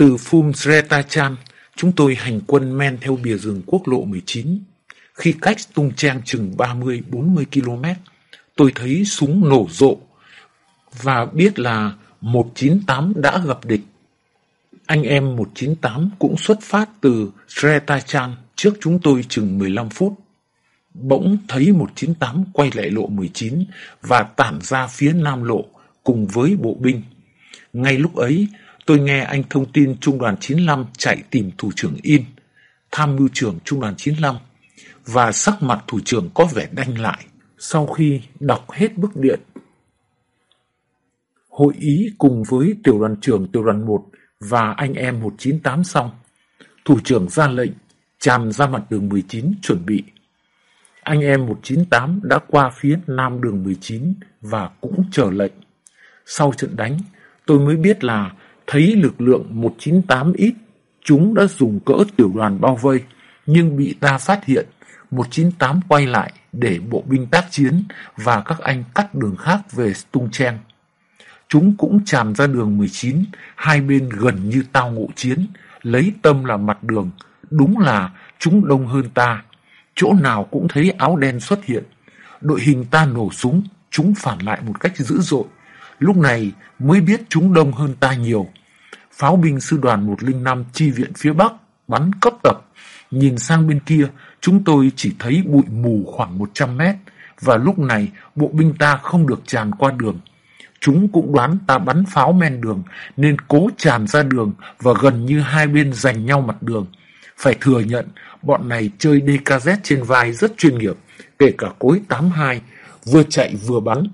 Từ Phum Sretachan, chúng tôi hành quân men theo bìa rừng quốc lộ 19. Khi cách Tung Trang chừng 30-40 km, tôi thấy súng nổ rộ và biết là 198 đã gặp địch. Anh em 198 cũng xuất phát từ Sretachan trước chúng tôi chừng 15 phút. Bỗng thấy 198 quay lại lộ 19 và tản ra phía nam lộ cùng với bộ binh. Ngay lúc ấy, tôi nghe anh thông tin Trung đoàn 95 chạy tìm thủ trưởng In, tham mưu trưởng Trung đoàn 95, và sắc mặt thủ trưởng có vẻ đanh lại sau khi đọc hết bức điện. Hội ý cùng với tiểu đoàn trưởng tiểu đoàn 1 và anh em 198 xong, thủ trưởng ra lệnh tràn ra mặt đường 19 chuẩn bị. Anh em 198 đã qua phía nam đường 19 và cũng chờ lệnh. Sau trận đánh, tôi mới biết là thấy lực lượng 198 ít, chúng đã dùng cỡ tiểu đoàn bao vây, nhưng bị ta phát hiện, 198 quay lại để bộ binh tác chiến và các anh cắt đường khác về Tung Trang. Chúng cũng tràn ra đường 19, hai bên gần như tao ngộ chiến, lấy tâm là mặt đường. Đúng là chúng đông hơn ta, chỗ nào cũng thấy áo đen xuất hiện. Đội hình ta nổ súng, chúng phản lại một cách dữ dội. Lúc này mới biết chúng đông hơn ta nhiều. Pháo binh sư đoàn 105 chi viện phía Bắc, bắn cấp tập. Nhìn sang bên kia, chúng tôi chỉ thấy bụi mù khoảng 100 mét, và lúc này bộ binh ta không được tràn qua đường. Chúng cũng đoán ta bắn pháo men đường, nên cố tràn ra đường và gần như hai bên giành nhau mặt đường. Phải thừa nhận, bọn này chơi DKZ trên vai rất chuyên nghiệp, kể cả cối 82, vừa chạy vừa bắn.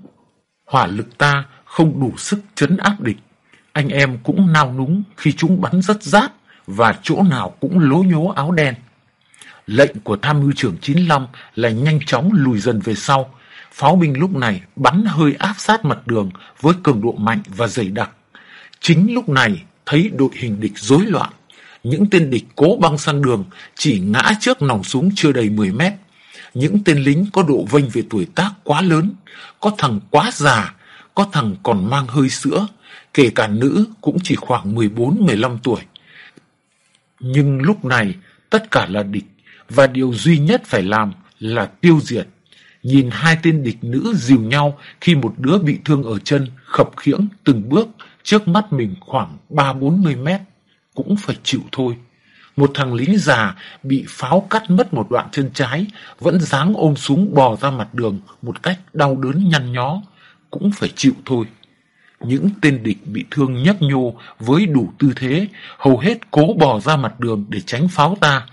Hỏa lực ta không đủ sức chấn áp địch. Anh em cũng nao núng khi chúng bắn rất rát và chỗ nào cũng lố nhố áo đen. Lệnh của tham mưu trưởng 95 là nhanh chóng lùi dần về sau. Pháo binh lúc này bắn hơi áp sát mặt đường với cường độ mạnh và dày đặc. Chính lúc này thấy đội hình địch rối loạn. Những tên địch cố băng sang đường chỉ ngã trước nòng súng chưa đầy 10 mét. Những tên lính có độ vênh về tuổi tác quá lớn, có thằng quá già, có thằng còn mang hơi sữa, kể cả nữ cũng chỉ khoảng 14-15 tuổi. Nhưng lúc này, tất cả là địch, và điều duy nhất phải làm là tiêu diệt. Nhìn hai tên địch nữ dìu nhau khi một đứa bị thương ở chân khập khiễng từng bước, trước mắt mình khoảng 3-40 mét, cũng phải chịu thôi. Một thằng lính già bị pháo cắt mất một đoạn chân trái, vẫn dáng ôm súng bò ra mặt đường một cách đau đớn nhăn nhó, cũng phải chịu thôi. Những tên địch bị thương nhấp nhô với đủ tư thế, hầu hết cố bò ra mặt đường để tránh pháo ta.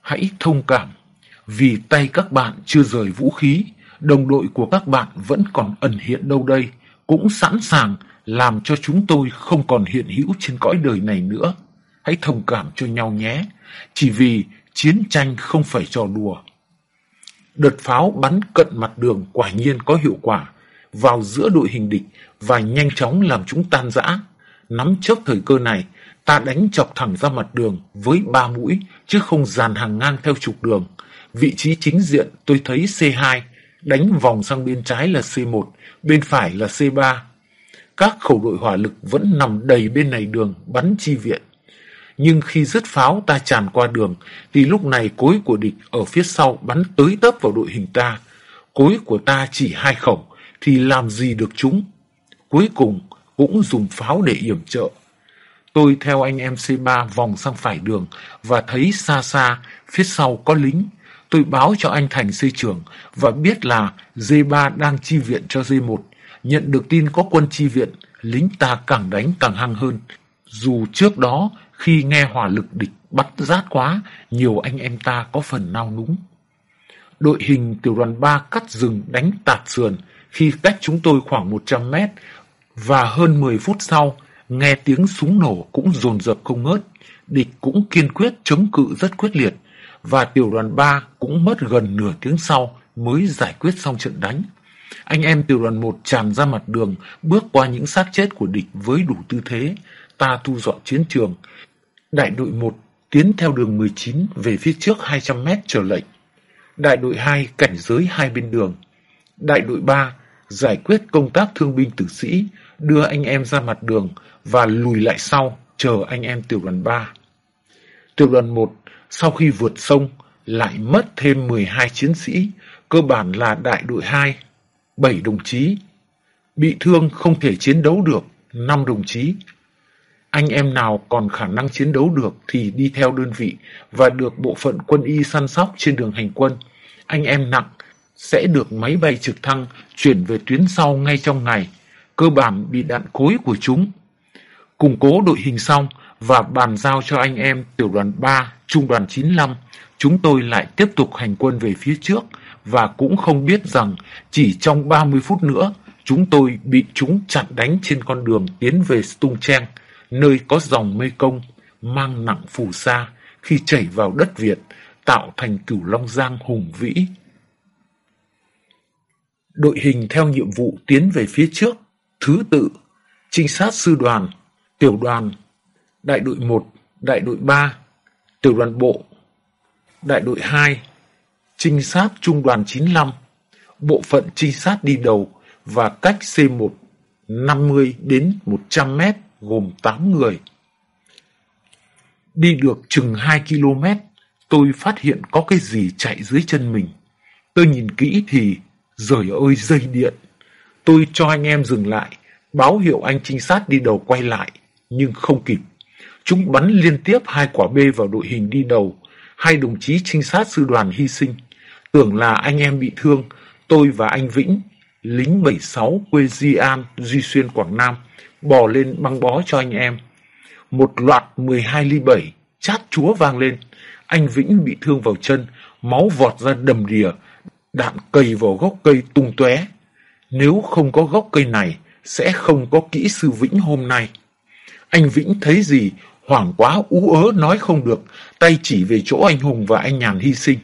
Hãy thông cảm, vì tay các bạn chưa rời vũ khí, đồng đội của các bạn vẫn còn ẩn hiện đâu đây, cũng sẵn sàng làm cho chúng tôi không còn hiện hữu trên cõi đời này nữa. Hãy thông cảm cho nhau nhé, chỉ vì chiến tranh không phải trò đùa. Đợt pháo bắn cận mặt đường quả nhiên có hiệu quả, vào giữa đội hình địch và nhanh chóng làm chúng tan rã. Nắm chớp thời cơ này, ta đánh chọc thẳng ra mặt đường với ba mũi, chứ không dàn hàng ngang theo trục đường. Vị trí chính diện tôi thấy C2, đánh vòng sang bên trái là C1, bên phải là C3. Các khẩu đội hỏa lực vẫn nằm đầy bên này đường bắn chi viện. Nhưng khi dứt pháo ta tràn qua đường, thì lúc này cối của địch ở phía sau bắn tới tấp vào đội hình ta. Cối của ta chỉ hai khẩu, thì làm gì được chúng. Cuối cùng cũng dùng pháo để yểm trợ. Tôi theo anh em C3 vòng sang phải đường và thấy xa xa phía sau có lính. Tôi báo cho anh Thành C trưởng và biết là D3 đang chi viện cho D1. Nhận được tin có quân chi viện, lính ta càng đánh càng hăng hơn. Dù trước đó khi nghe hỏa lực địch bắt rát quá, nhiều anh em ta có phần nao núng. Đội hình tiểu đoàn 3 cắt rừng đánh tạt sườn, khi cách chúng tôi khoảng 100 mét và hơn 10 phút sau, nghe tiếng súng nổ cũng dồn dập không ngớt. Địch cũng kiên quyết chống cự rất quyết liệt và tiểu đoàn 3 cũng mất gần nửa tiếng sau mới giải quyết xong trận đánh. Anh em tiểu đoàn 1 tràn ra mặt đường, bước qua những xác chết của địch với đủ tư thế, ta thu dọn chiến trường. Đại đội 1 tiến theo đường 19 về phía trước 200 mét chờ lệnh. Đại đội 2 cảnh giới hai bên đường. Đại đội 3 giải quyết công tác thương binh tử sĩ, đưa anh em ra mặt đường và lùi lại sau, chờ anh em tiểu đoàn 3. Tiểu đoàn 1 sau khi vượt sông lại mất thêm 12 chiến sĩ, cơ bản là đại đội 2, 7 đồng chí. Bị thương không thể chiến đấu được, 5 đồng chí. Anh em nào còn khả năng chiến đấu được thì đi theo đơn vị và được bộ phận quân y săn sóc trên đường hành quân. Anh em nặng sẽ được máy bay trực thăng chuyển về tuyến sau ngay trong ngày, cơ bản bị đạn cối của chúng. Củng cố đội hình xong và bàn giao cho anh em tiểu đoàn 3, trung đoàn 95, chúng tôi lại tiếp tục hành quân về phía trước và cũng không biết rằng chỉ trong 30 phút nữa chúng tôi bị chúng chặn đánh trên con đường tiến về Stung Treng, nơi có dòng Mê Công mang nặng phù sa khi chảy vào đất Việt, tạo thành cửu Long Giang hùng vĩ. Đội hình theo nhiệm vụ tiến về phía trước, thứ tự, trinh sát sư đoàn, tiểu đoàn, đại đội 1, đại đội 3, tiểu đoàn bộ, đại đội 2, trinh sát trung đoàn 95, bộ phận trinh sát đi đầu và cách C1 50 đến 100 mét gồm 8 người. Đi được chừng 2 km, tôi phát hiện có cái gì chạy dưới chân mình. Tôi nhìn kỹ thì, rời ơi dây điện. Tôi cho anh em dừng lại, báo hiệu anh trinh sát đi đầu quay lại, nhưng không kịp. Chúng bắn liên tiếp hai quả bê vào đội hình đi đầu, hai đồng chí trinh sát sư đoàn hy sinh. Tưởng là anh em bị thương, tôi và anh Vĩnh, lính 76 quê Di An, Duy Xuyên, Quảng Nam, bò lên băng bó cho anh em. Một loạt 12 ly 7, chát chúa vang lên. Anh Vĩnh bị thương vào chân, máu vọt ra đầm đìa, đạn cầy vào gốc cây tung tóe. Nếu không có gốc cây này, sẽ không có kỹ sư Vĩnh hôm nay. Anh Vĩnh thấy gì, hoảng quá ú ớ nói không được, tay chỉ về chỗ anh Hùng và anh Nhàn hy sinh.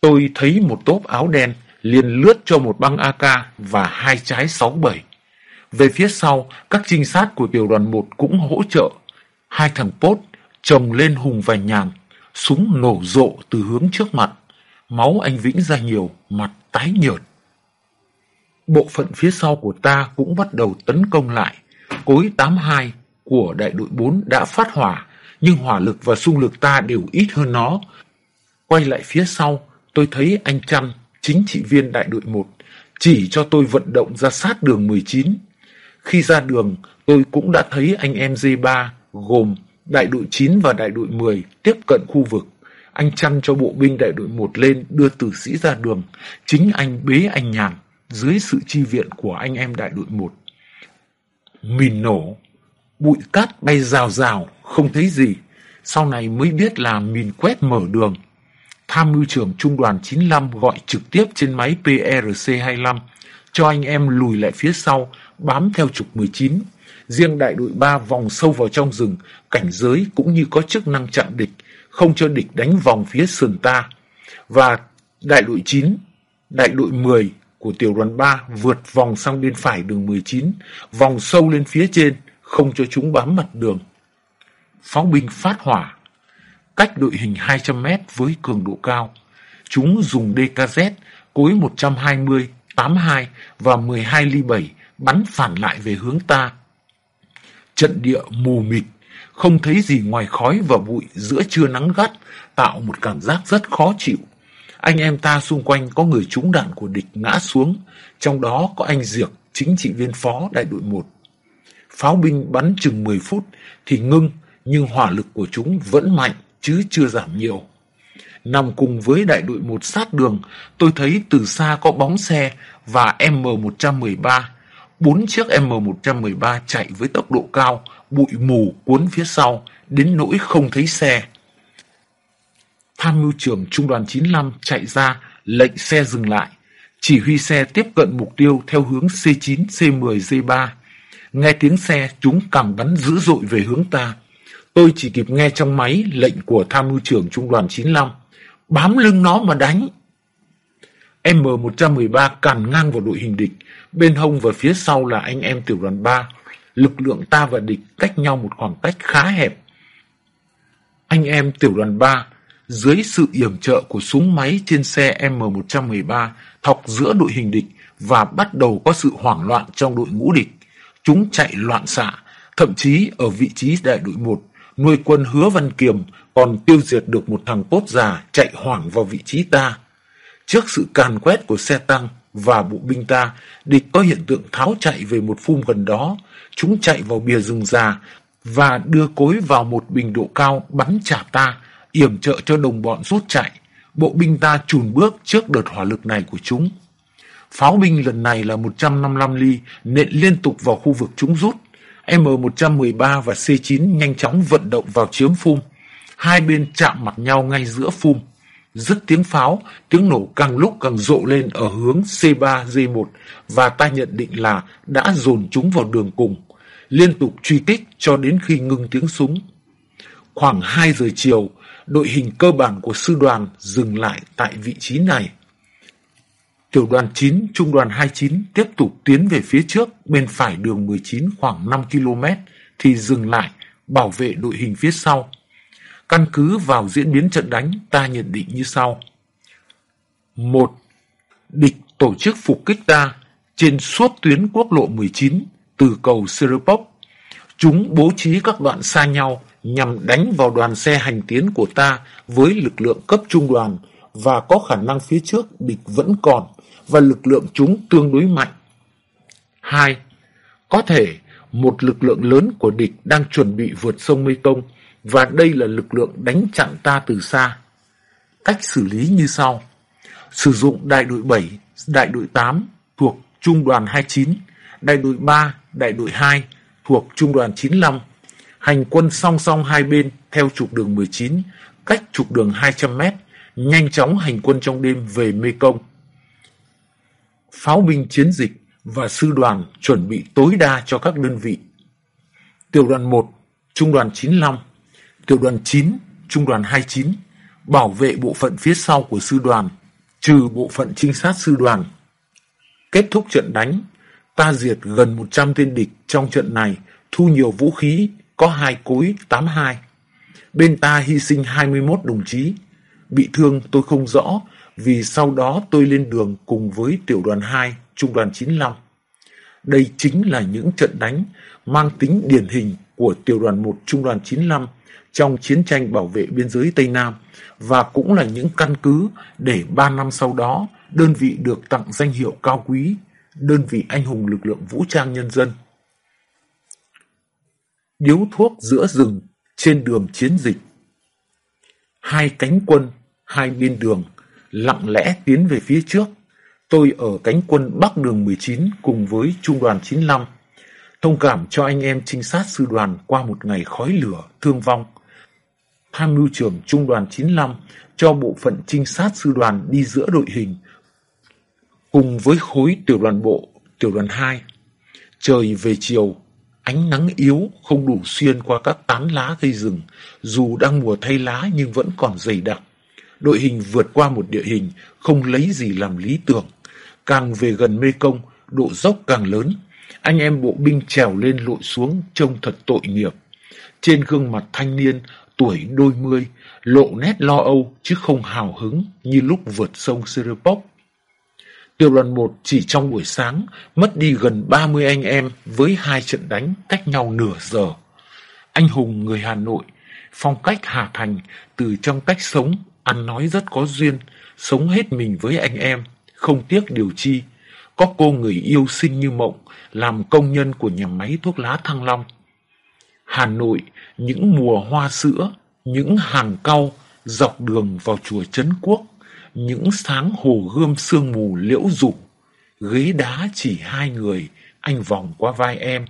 Tôi thấy một tốp áo đen liền lướt cho một băng AK và hai trái 67. Về phía sau, các trinh sát của tiểu đoàn 1 cũng hỗ trợ. Hai thằng Pốt chồng lên Hùng và Nhàn, súng nổ rộ từ hướng trước mặt. Máu anh Vĩnh ra nhiều, mặt tái nhợt. Bộ phận phía sau của ta cũng bắt đầu tấn công lại. Cối 82 của đại đội 4 đã phát hỏa, nhưng hỏa lực và xung lực ta đều ít hơn nó. Quay lại phía sau, tôi thấy anh Trăn, chính trị viên đại đội 1, chỉ cho tôi vận động ra sát đường 19. Khi ra đường, tôi cũng đã thấy anh em D3 gồm đại đội 9 và đại đội 10 tiếp cận khu vực. Anh chăn cho bộ binh đại đội 1 lên đưa tử sĩ ra đường. Chính anh bế anh nhàn dưới sự chi viện của anh em đại đội 1. Mìn nổ, bụi cát bay rào rào, không thấy gì. Sau này mới biết là mìn quét mở đường. Tham mưu trưởng trung đoàn 95 gọi trực tiếp trên máy PRC-25 cho anh em lùi lại phía sau, bám theo trục 19. Riêng đại đội 3 vòng sâu vào trong rừng, cảnh giới cũng như có chức năng chặn địch, không cho địch đánh vòng phía sườn ta. Và đại đội 9, đại đội 10 của tiểu đoàn 3 vượt vòng sang bên phải đường 19, vòng sâu lên phía trên, không cho chúng bám mặt đường. Pháo binh phát hỏa, cách đội hình 200 mét với cường độ cao. Chúng dùng DKZ, cối 120, 82 và 12 ly 7 bắn phản lại về hướng ta. Trận địa mù mịt, không thấy gì ngoài khói và bụi giữa trưa nắng gắt, tạo một cảm giác rất khó chịu. Anh em ta xung quanh có người trúng đạn của địch ngã xuống, trong đó có anh Diệc, chính trị viên phó đại đội 1. Pháo binh bắn chừng 10 phút thì ngưng, nhưng hỏa lực của chúng vẫn mạnh chứ chưa giảm nhiều. Nằm cùng với đại đội 1 sát đường, tôi thấy từ xa có bóng xe và M113. Bốn chiếc M113 chạy với tốc độ cao, bụi mù cuốn phía sau, đến nỗi không thấy xe. Tham mưu trưởng Trung đoàn 95 chạy ra, lệnh xe dừng lại. Chỉ huy xe tiếp cận mục tiêu theo hướng C9, C10, D3. Nghe tiếng xe, chúng càng bắn dữ dội về hướng ta. Tôi chỉ kịp nghe trong máy lệnh của tham mưu trưởng Trung đoàn 95. Bám lưng nó mà đánh. M113 càn ngang vào đội hình địch. Bên hông và phía sau là anh em tiểu đoàn 3. Lực lượng ta và địch cách nhau một khoảng cách khá hẹp. Anh em tiểu đoàn 3 dưới sự yểm trợ của súng máy trên xe M113 thọc giữa đội hình địch và bắt đầu có sự hoảng loạn trong đội ngũ địch. Chúng chạy loạn xạ, Thậm chí ở vị trí đại đội 1, nuôi quân hứa Văn Kiềm còn tiêu diệt được một thằng tốt già chạy hoảng vào vị trí ta. Trước sự càn quét của xe tăng và bộ binh ta, địch có hiện tượng tháo chạy về một phum gần đó. Chúng chạy vào bìa rừng già và đưa cối vào một bình độ cao bắn trả ta, yểm trợ cho đồng bọn rút chạy. Bộ binh ta chùn bước trước đợt hỏa lực này của chúng. Pháo binh lần này là 155 ly, nện liên tục vào khu vực chúng rút. M113 và C9 nhanh chóng vận động vào chiếm phum. Hai bên chạm mặt nhau ngay giữa phum. Dứt tiếng pháo, tiếng nổ càng lúc càng rộ lên ở hướng C3-G1 và ta nhận định là đã dồn chúng vào đường cùng, liên tục truy kích cho đến khi ngưng tiếng súng. Khoảng 2 giờ chiều, đội hình cơ bản của sư đoàn dừng lại tại vị trí này. Tiểu đoàn 9, trung đoàn 29 tiếp tục tiến về phía trước bên phải đường 19 khoảng 5 km thì dừng lại bảo vệ đội hình phía sau. Căn cứ vào diễn biến trận đánh, ta nhận định như sau. 1. Địch tổ chức phục kích ta trên suốt tuyến quốc lộ 19 từ cầu Seropok. Chúng bố trí các đoạn xa nhau nhằm đánh vào đoàn xe hành tiến của ta với lực lượng cấp trung đoàn và có khả năng phía trước địch vẫn còn và lực lượng chúng tương đối mạnh. 2. Có thể một lực lượng lớn của địch đang chuẩn bị vượt sông Mekong và đây là lực lượng đánh chặn ta từ xa. Cách xử lý như sau. Sử dụng đại đội 7, đại đội 8 thuộc trung đoàn 29, đại đội 3, đại đội 2 thuộc trung đoàn 95. Hành quân song song hai bên theo trục đường 19, cách trục đường 200 m nhanh chóng hành quân trong đêm về Mê Công. pháo binh chiến dịch và sư đoàn chuẩn bị tối đa cho các đơn vị. Tiểu đoàn 1, Trung đoàn 95, Tiểu đoàn 9, Trung đoàn 29 bảo vệ bộ phận phía sau của sư đoàn, trừ bộ phận trinh sát sư đoàn. Kết thúc trận đánh, ta diệt gần 100 tên địch trong trận này, thu nhiều vũ khí, có hai cối 82. Bên ta hy sinh 21 đồng chí. Bị thương tôi không rõ, vì sau đó tôi lên đường cùng với tiểu đoàn 2, trung đoàn 95. Đây chính là những trận đánh mang tính điển hình của tiểu đoàn 1 trung đoàn 95 trong chiến tranh bảo vệ biên giới Tây Nam và cũng là những căn cứ để 3 năm sau đó đơn vị được tặng danh hiệu cao quý, đơn vị anh hùng lực lượng vũ trang nhân dân. Điếu thuốc giữa rừng trên đường chiến dịch Hai cánh quân, hai bên đường lặng lẽ tiến về phía trước. Tôi ở cánh quân Bắc đường 19 cùng với Trung đoàn 95. Thông cảm cho anh em trinh sát sư đoàn qua một ngày khói lửa, thương vong. Tham mưu trưởng Trung đoàn 95 cho bộ phận trinh sát sư đoàn đi giữa đội hình cùng với khối tiểu đoàn bộ, tiểu đoàn 2. Trời về chiều, ánh nắng yếu không đủ xuyên qua các tán lá cây rừng, dù đang mùa thay lá nhưng vẫn còn dày đặc đội hình vượt qua một địa hình không lấy gì làm lý tưởng. Càng về gần Mê Công, độ dốc càng lớn. Anh em bộ binh trèo lên lội xuống trông thật tội nghiệp. Trên gương mặt thanh niên, tuổi đôi mươi, lộ nét lo âu chứ không hào hứng như lúc vượt sông Serepok. Tiểu đoàn 1 chỉ trong buổi sáng mất đi gần 30 anh em với hai trận đánh cách nhau nửa giờ. Anh hùng người Hà Nội, phong cách Hà Thành từ trong cách sống Ăn nói rất có duyên, sống hết mình với anh em, không tiếc điều chi. Có cô người yêu sinh như mộng, làm công nhân của nhà máy thuốc lá Thăng Long. Hà Nội, những mùa hoa sữa, những hàng cau dọc đường vào chùa Trấn Quốc, những sáng hồ gươm sương mù liễu rủ, ghế đá chỉ hai người, anh vòng qua vai em,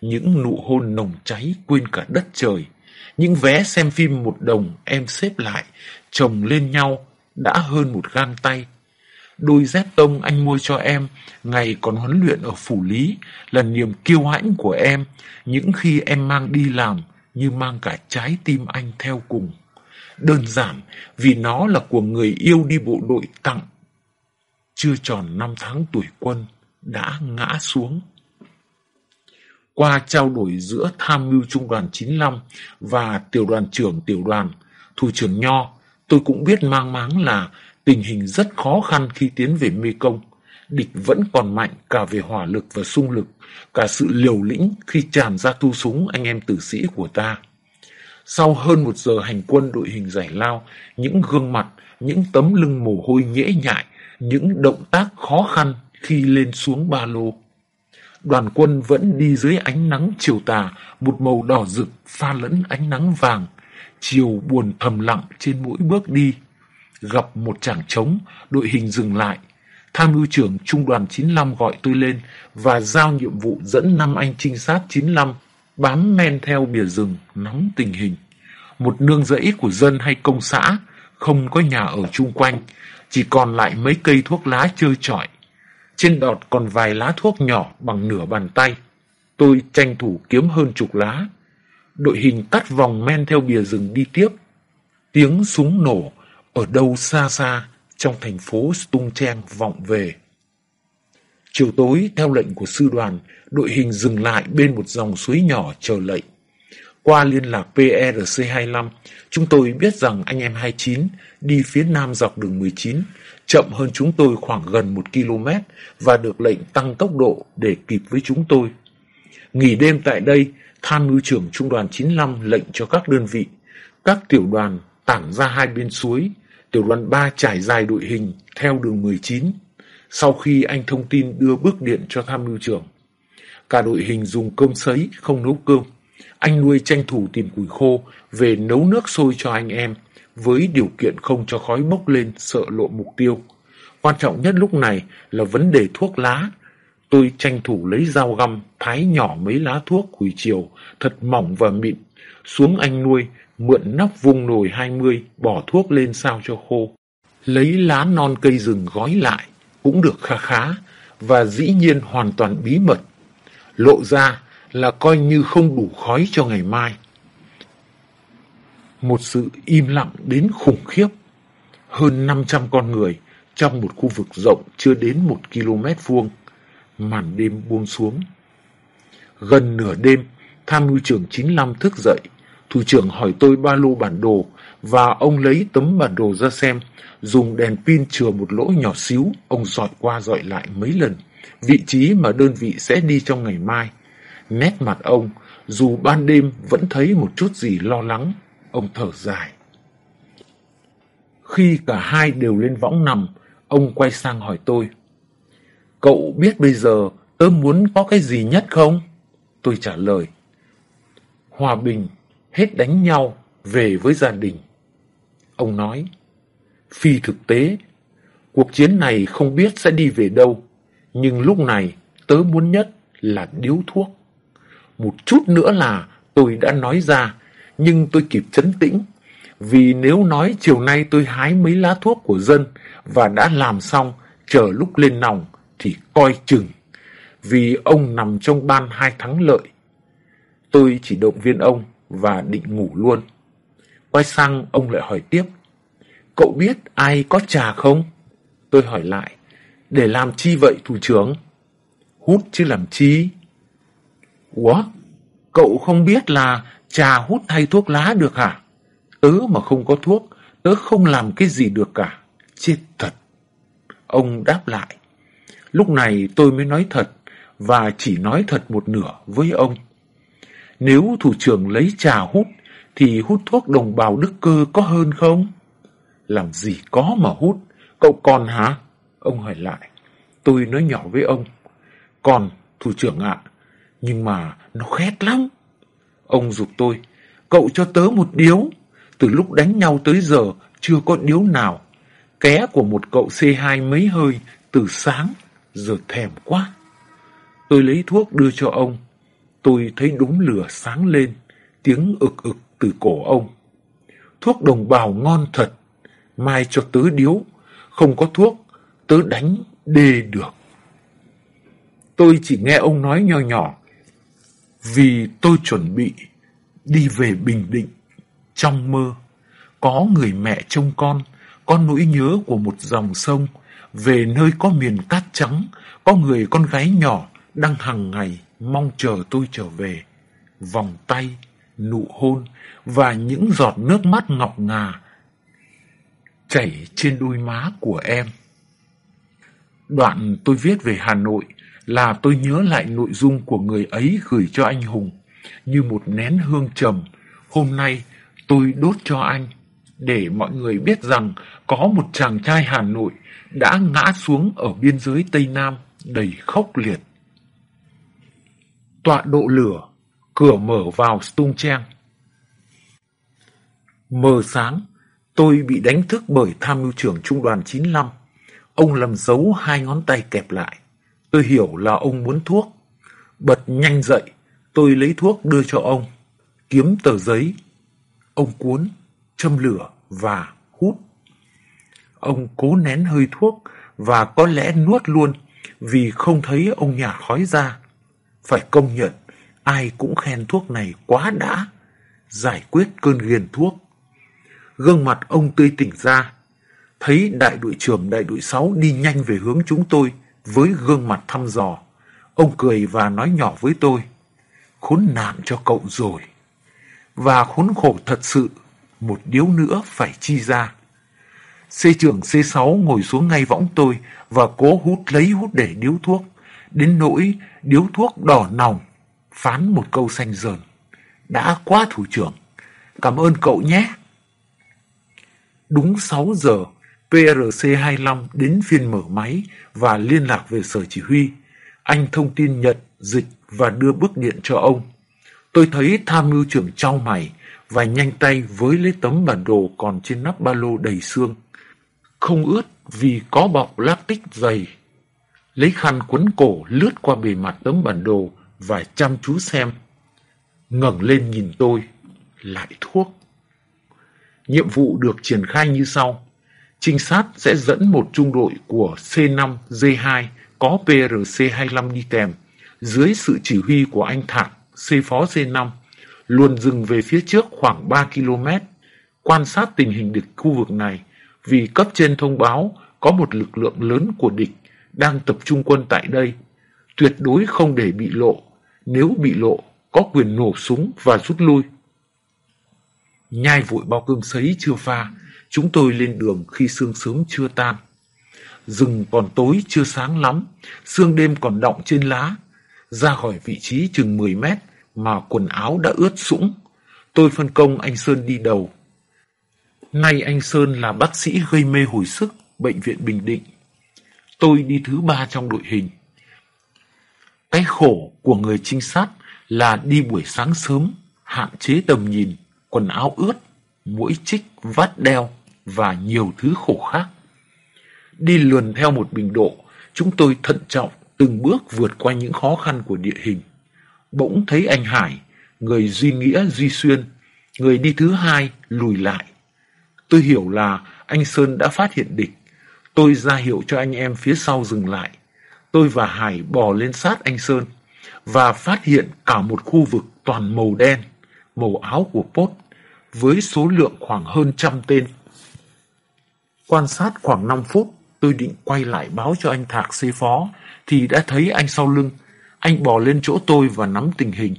những nụ hôn nồng cháy quên cả đất trời, những vé xem phim một đồng em xếp lại, chồng lên nhau đã hơn một gang tay. Đôi dép tông anh mua cho em, ngày còn huấn luyện ở phủ lý, là niềm kiêu hãnh của em, những khi em mang đi làm như mang cả trái tim anh theo cùng. Đơn giản vì nó là của người yêu đi bộ đội tặng. Chưa tròn năm tháng tuổi quân, đã ngã xuống. Qua trao đổi giữa tham mưu trung đoàn 95 và tiểu đoàn trưởng tiểu đoàn, thủ trưởng Nho Tôi cũng biết mang máng là tình hình rất khó khăn khi tiến về Mê Công. địch vẫn còn mạnh cả về hỏa lực và xung lực, cả sự liều lĩnh khi tràn ra thu súng anh em tử sĩ của ta. Sau hơn một giờ hành quân đội hình giải lao, những gương mặt, những tấm lưng mồ hôi nhễ nhại, những động tác khó khăn khi lên xuống ba lô. Đoàn quân vẫn đi dưới ánh nắng chiều tà, một màu đỏ rực pha lẫn ánh nắng vàng, chiều buồn thầm lặng trên mỗi bước đi. Gặp một chảng trống, đội hình dừng lại. Tham mưu trưởng trung đoàn 95 gọi tôi lên và giao nhiệm vụ dẫn năm anh trinh sát 95 bám men theo bìa rừng nắm tình hình. Một nương rẫy của dân hay công xã, không có nhà ở chung quanh, chỉ còn lại mấy cây thuốc lá chơi trọi Trên đọt còn vài lá thuốc nhỏ bằng nửa bàn tay. Tôi tranh thủ kiếm hơn chục lá. Đội hình tắt vòng men theo bìa rừng đi tiếp. Tiếng súng nổ ở đâu xa xa trong thành phố Stung Trang vọng về. Chiều tối, theo lệnh của sư đoàn, đội hình dừng lại bên một dòng suối nhỏ chờ lệnh. Qua liên lạc PRC-25, chúng tôi biết rằng anh em 29 đi phía nam dọc đường 19, chậm hơn chúng tôi khoảng gần một km và được lệnh tăng tốc độ để kịp với chúng tôi. Nghỉ đêm tại đây, tham mưu trưởng trung đoàn 95 lệnh cho các đơn vị, các tiểu đoàn tản ra hai bên suối, tiểu đoàn 3 trải dài đội hình theo đường 19 sau khi anh thông tin đưa bước điện cho tham mưu trưởng. Cả đội hình dùng cơm sấy, không nấu cơm. Anh nuôi tranh thủ tìm củi khô về nấu nước sôi cho anh em, với điều kiện không cho khói bốc lên sợ lộ mục tiêu. Quan trọng nhất lúc này là vấn đề thuốc lá. Tôi tranh thủ lấy dao găm, thái nhỏ mấy lá thuốc quỷ chiều, thật mỏng và mịn. Xuống anh nuôi, mượn nắp vung nồi 20, bỏ thuốc lên sao cho khô. Lấy lá non cây rừng gói lại, cũng được khá khá, và dĩ nhiên hoàn toàn bí mật. Lộ ra là coi như không đủ khói cho ngày mai. Một sự im lặng đến khủng khiếp. Hơn 500 con người trong một khu vực rộng chưa đến một km vuông. Màn đêm buông xuống. Gần nửa đêm, tham mưu trưởng 95 thức dậy. Thủ trưởng hỏi tôi ba lô bản đồ và ông lấy tấm bản đồ ra xem. Dùng đèn pin chừa một lỗ nhỏ xíu, ông dọi qua dọi lại mấy lần. Vị trí mà đơn vị sẽ đi trong ngày mai. Nét mặt ông, dù ban đêm vẫn thấy một chút gì lo lắng, ông thở dài. Khi cả hai đều lên võng nằm, ông quay sang hỏi tôi. Cậu biết bây giờ tớ muốn có cái gì nhất không? Tôi trả lời. Hòa bình, hết đánh nhau, về với gia đình. Ông nói, phi thực tế, cuộc chiến này không biết sẽ đi về đâu, nhưng lúc này tớ muốn nhất là điếu thuốc. Một chút nữa là tôi đã nói ra, nhưng tôi kịp chấn tĩnh. Vì nếu nói chiều nay tôi hái mấy lá thuốc của dân và đã làm xong, chờ lúc lên nòng thì coi chừng. Vì ông nằm trong ban hai thắng lợi. Tôi chỉ động viên ông và định ngủ luôn. Quay sang ông lại hỏi tiếp. Cậu biết ai có trà không? Tôi hỏi lại. Để làm chi vậy thủ trưởng? Hút chứ làm chi? Ủa? Cậu không biết là trà hút hay thuốc lá được hả? Tớ mà không có thuốc, tớ không làm cái gì được cả. Chết thật. Ông đáp lại. Lúc này tôi mới nói thật, và chỉ nói thật một nửa với ông. Nếu thủ trưởng lấy trà hút, thì hút thuốc đồng bào Đức Cơ có hơn không? Làm gì có mà hút, cậu còn hả? Ông hỏi lại. Tôi nói nhỏ với ông. Còn, thủ trưởng ạ, nhưng mà nó khét lắm. Ông dục tôi, cậu cho tớ một điếu. Từ lúc đánh nhau tới giờ, chưa có điếu nào. Ké của một cậu C2 mấy hơi, từ sáng, giờ thèm quá. Tôi lấy thuốc đưa cho ông. Tôi thấy đúng lửa sáng lên, tiếng ực ực từ cổ ông. Thuốc đồng bào ngon thật, mai cho tớ điếu, không có thuốc, tớ đánh đê được. Tôi chỉ nghe ông nói nho nhỏ, vì tôi chuẩn bị đi về Bình Định. Trong mơ, có người mẹ trông con, có nỗi nhớ của một dòng sông, về nơi có miền cát trắng, có người con gái nhỏ đang hàng ngày mong chờ tôi trở về. Vòng tay, nụ hôn và những giọt nước mắt ngọc ngà chảy trên đôi má của em. Đoạn tôi viết về Hà Nội là tôi nhớ lại nội dung của người ấy gửi cho anh Hùng như một nén hương trầm. Hôm nay tôi đốt cho anh để mọi người biết rằng có một chàng trai Hà Nội đã ngã xuống ở biên giới Tây Nam đầy khốc liệt. Tọa độ lửa, cửa mở vào Stung Trang. Mờ sáng, tôi bị đánh thức bởi tham mưu trưởng trung đoàn 95. Ông làm dấu hai ngón tay kẹp lại. Tôi hiểu là ông muốn thuốc. Bật nhanh dậy, tôi lấy thuốc đưa cho ông. Kiếm tờ giấy. Ông cuốn, châm lửa và hút. Ông cố nén hơi thuốc và có lẽ nuốt luôn vì không thấy ông nhà khói ra. Phải công nhận, ai cũng khen thuốc này quá đã, giải quyết cơn ghiền thuốc. Gương mặt ông tươi tỉnh ra, thấy đại đội trưởng đại đội 6 đi nhanh về hướng chúng tôi với gương mặt thăm dò. Ông cười và nói nhỏ với tôi, khốn nạn cho cậu rồi. Và khốn khổ thật sự, một điếu nữa phải chi ra. C trưởng C6 ngồi xuống ngay võng tôi và cố hút lấy hút để điếu thuốc. Đến nỗi điếu thuốc đỏ nòng, phán một câu xanh dờn. Đã quá thủ trưởng, cảm ơn cậu nhé. Đúng 6 giờ, PRC-25 đến phiên mở máy và liên lạc về sở chỉ huy. Anh thông tin nhận, dịch và đưa bức điện cho ông. Tôi thấy tham mưu trưởng trao mày và nhanh tay với lấy tấm bản đồ còn trên nắp ba lô đầy xương. Không ướt vì có bọc lactic dày. Lấy khăn quấn cổ lướt qua bề mặt tấm bản đồ và chăm chú xem. ngẩng lên nhìn tôi, lại thuốc. Nhiệm vụ được triển khai như sau. Trinh sát sẽ dẫn một trung đội của C5D2 có PRC-25 đi kèm dưới sự chỉ huy của anh Thạc, C phó C5, luôn dừng về phía trước khoảng 3 km, quan sát tình hình địch khu vực này vì cấp trên thông báo có một lực lượng lớn của địch đang tập trung quân tại đây, tuyệt đối không để bị lộ, nếu bị lộ có quyền nổ súng và rút lui. Nhai vội bao cơm sấy chưa pha, chúng tôi lên đường khi sương sớm chưa tan. Rừng còn tối chưa sáng lắm, sương đêm còn đọng trên lá. Ra khỏi vị trí chừng 10 mét mà quần áo đã ướt sũng. Tôi phân công anh Sơn đi đầu. Nay anh Sơn là bác sĩ gây mê hồi sức, bệnh viện Bình Định. Tôi đi thứ ba trong đội hình. Cái khổ của người trinh sát là đi buổi sáng sớm, hạn chế tầm nhìn, quần áo ướt, mũi chích, vắt đeo và nhiều thứ khổ khác. Đi lườn theo một bình độ, chúng tôi thận trọng từng bước vượt qua những khó khăn của địa hình. Bỗng thấy anh Hải, người duy nghĩa duy xuyên, người đi thứ hai lùi lại. Tôi hiểu là anh Sơn đã phát hiện địch. Tôi ra hiệu cho anh em phía sau dừng lại. Tôi và Hải bò lên sát anh Sơn và phát hiện cả một khu vực toàn màu đen, màu áo của Pốt, với số lượng khoảng hơn trăm tên. Quan sát khoảng 5 phút, tôi định quay lại báo cho anh Thạc xê phó, thì đã thấy anh sau lưng. Anh bò lên chỗ tôi và nắm tình hình.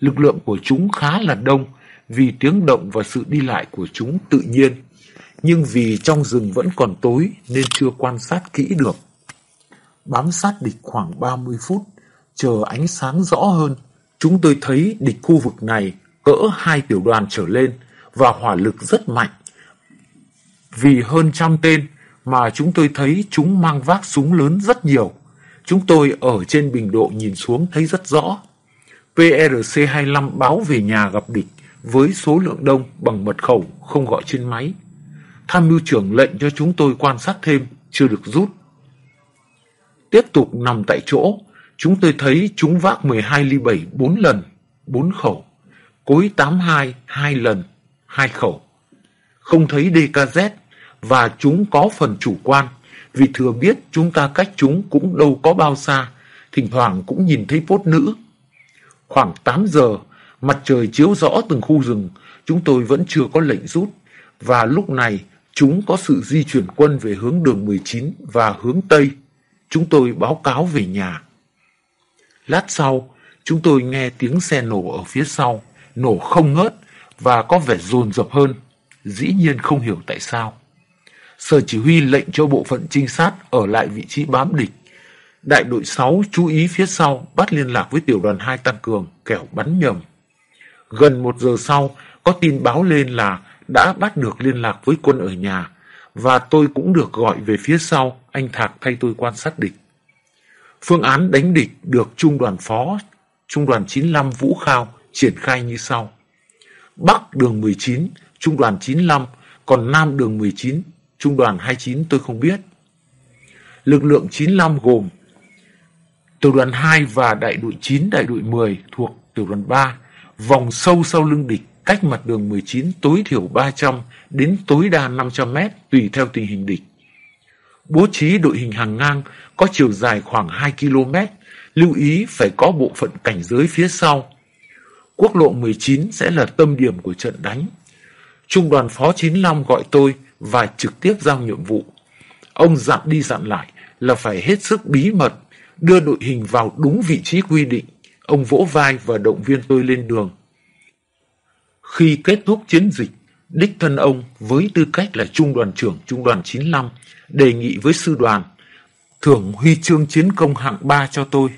Lực lượng của chúng khá là đông, vì tiếng động và sự đi lại của chúng tự nhiên. Nhưng vì trong rừng vẫn còn tối nên chưa quan sát kỹ được. Bám sát địch khoảng 30 phút, chờ ánh sáng rõ hơn, chúng tôi thấy địch khu vực này cỡ hai tiểu đoàn trở lên và hỏa lực rất mạnh. Vì hơn trăm tên mà chúng tôi thấy chúng mang vác súng lớn rất nhiều. Chúng tôi ở trên bình độ nhìn xuống thấy rất rõ. PRC-25 báo về nhà gặp địch với số lượng đông bằng mật khẩu không gọi trên máy. Tham mưu trưởng lệnh cho chúng tôi quan sát thêm, chưa được rút. Tiếp tục nằm tại chỗ, chúng tôi thấy chúng vác 12 ly 7 4 lần, 4 khẩu, cối 82 2 lần, 2 khẩu. Không thấy DKZ và chúng có phần chủ quan vì thừa biết chúng ta cách chúng cũng đâu có bao xa, thỉnh thoảng cũng nhìn thấy pốt nữ. Khoảng 8 giờ, mặt trời chiếu rõ từng khu rừng, chúng tôi vẫn chưa có lệnh rút và lúc này chúng có sự di chuyển quân về hướng đường 19 và hướng Tây. Chúng tôi báo cáo về nhà. Lát sau, chúng tôi nghe tiếng xe nổ ở phía sau, nổ không ngớt và có vẻ dồn dập hơn. Dĩ nhiên không hiểu tại sao. Sở chỉ huy lệnh cho bộ phận trinh sát ở lại vị trí bám địch. Đại đội 6 chú ý phía sau bắt liên lạc với tiểu đoàn 2 tăng cường, kẻo bắn nhầm. Gần một giờ sau, có tin báo lên là đã bắt được liên lạc với quân ở nhà, và tôi cũng được gọi về phía sau, anh Thạc thay tôi quan sát địch. Phương án đánh địch được Trung đoàn Phó, Trung đoàn 95 Vũ Khao triển khai như sau. Bắc đường 19, Trung đoàn 95, còn Nam đường 19, Trung đoàn 29 tôi không biết. Lực lượng 95 gồm Tiểu đoàn 2 và đại đội 9, đại đội 10 thuộc tiểu đoàn 3, vòng sâu sau lưng địch cách mặt đường 19 tối thiểu 300 đến tối đa 500 mét tùy theo tình hình địch. Bố trí đội hình hàng ngang có chiều dài khoảng 2 km, lưu ý phải có bộ phận cảnh giới phía sau. Quốc lộ 19 sẽ là tâm điểm của trận đánh. Trung đoàn Phó 95 gọi tôi và trực tiếp giao nhiệm vụ. Ông dặn đi dặn lại là phải hết sức bí mật, đưa đội hình vào đúng vị trí quy định. Ông vỗ vai và động viên tôi lên đường. Khi kết thúc chiến dịch, đích thân ông với tư cách là trung đoàn trưởng trung đoàn 95 đề nghị với sư đoàn thưởng huy chương chiến công hạng 3 cho tôi.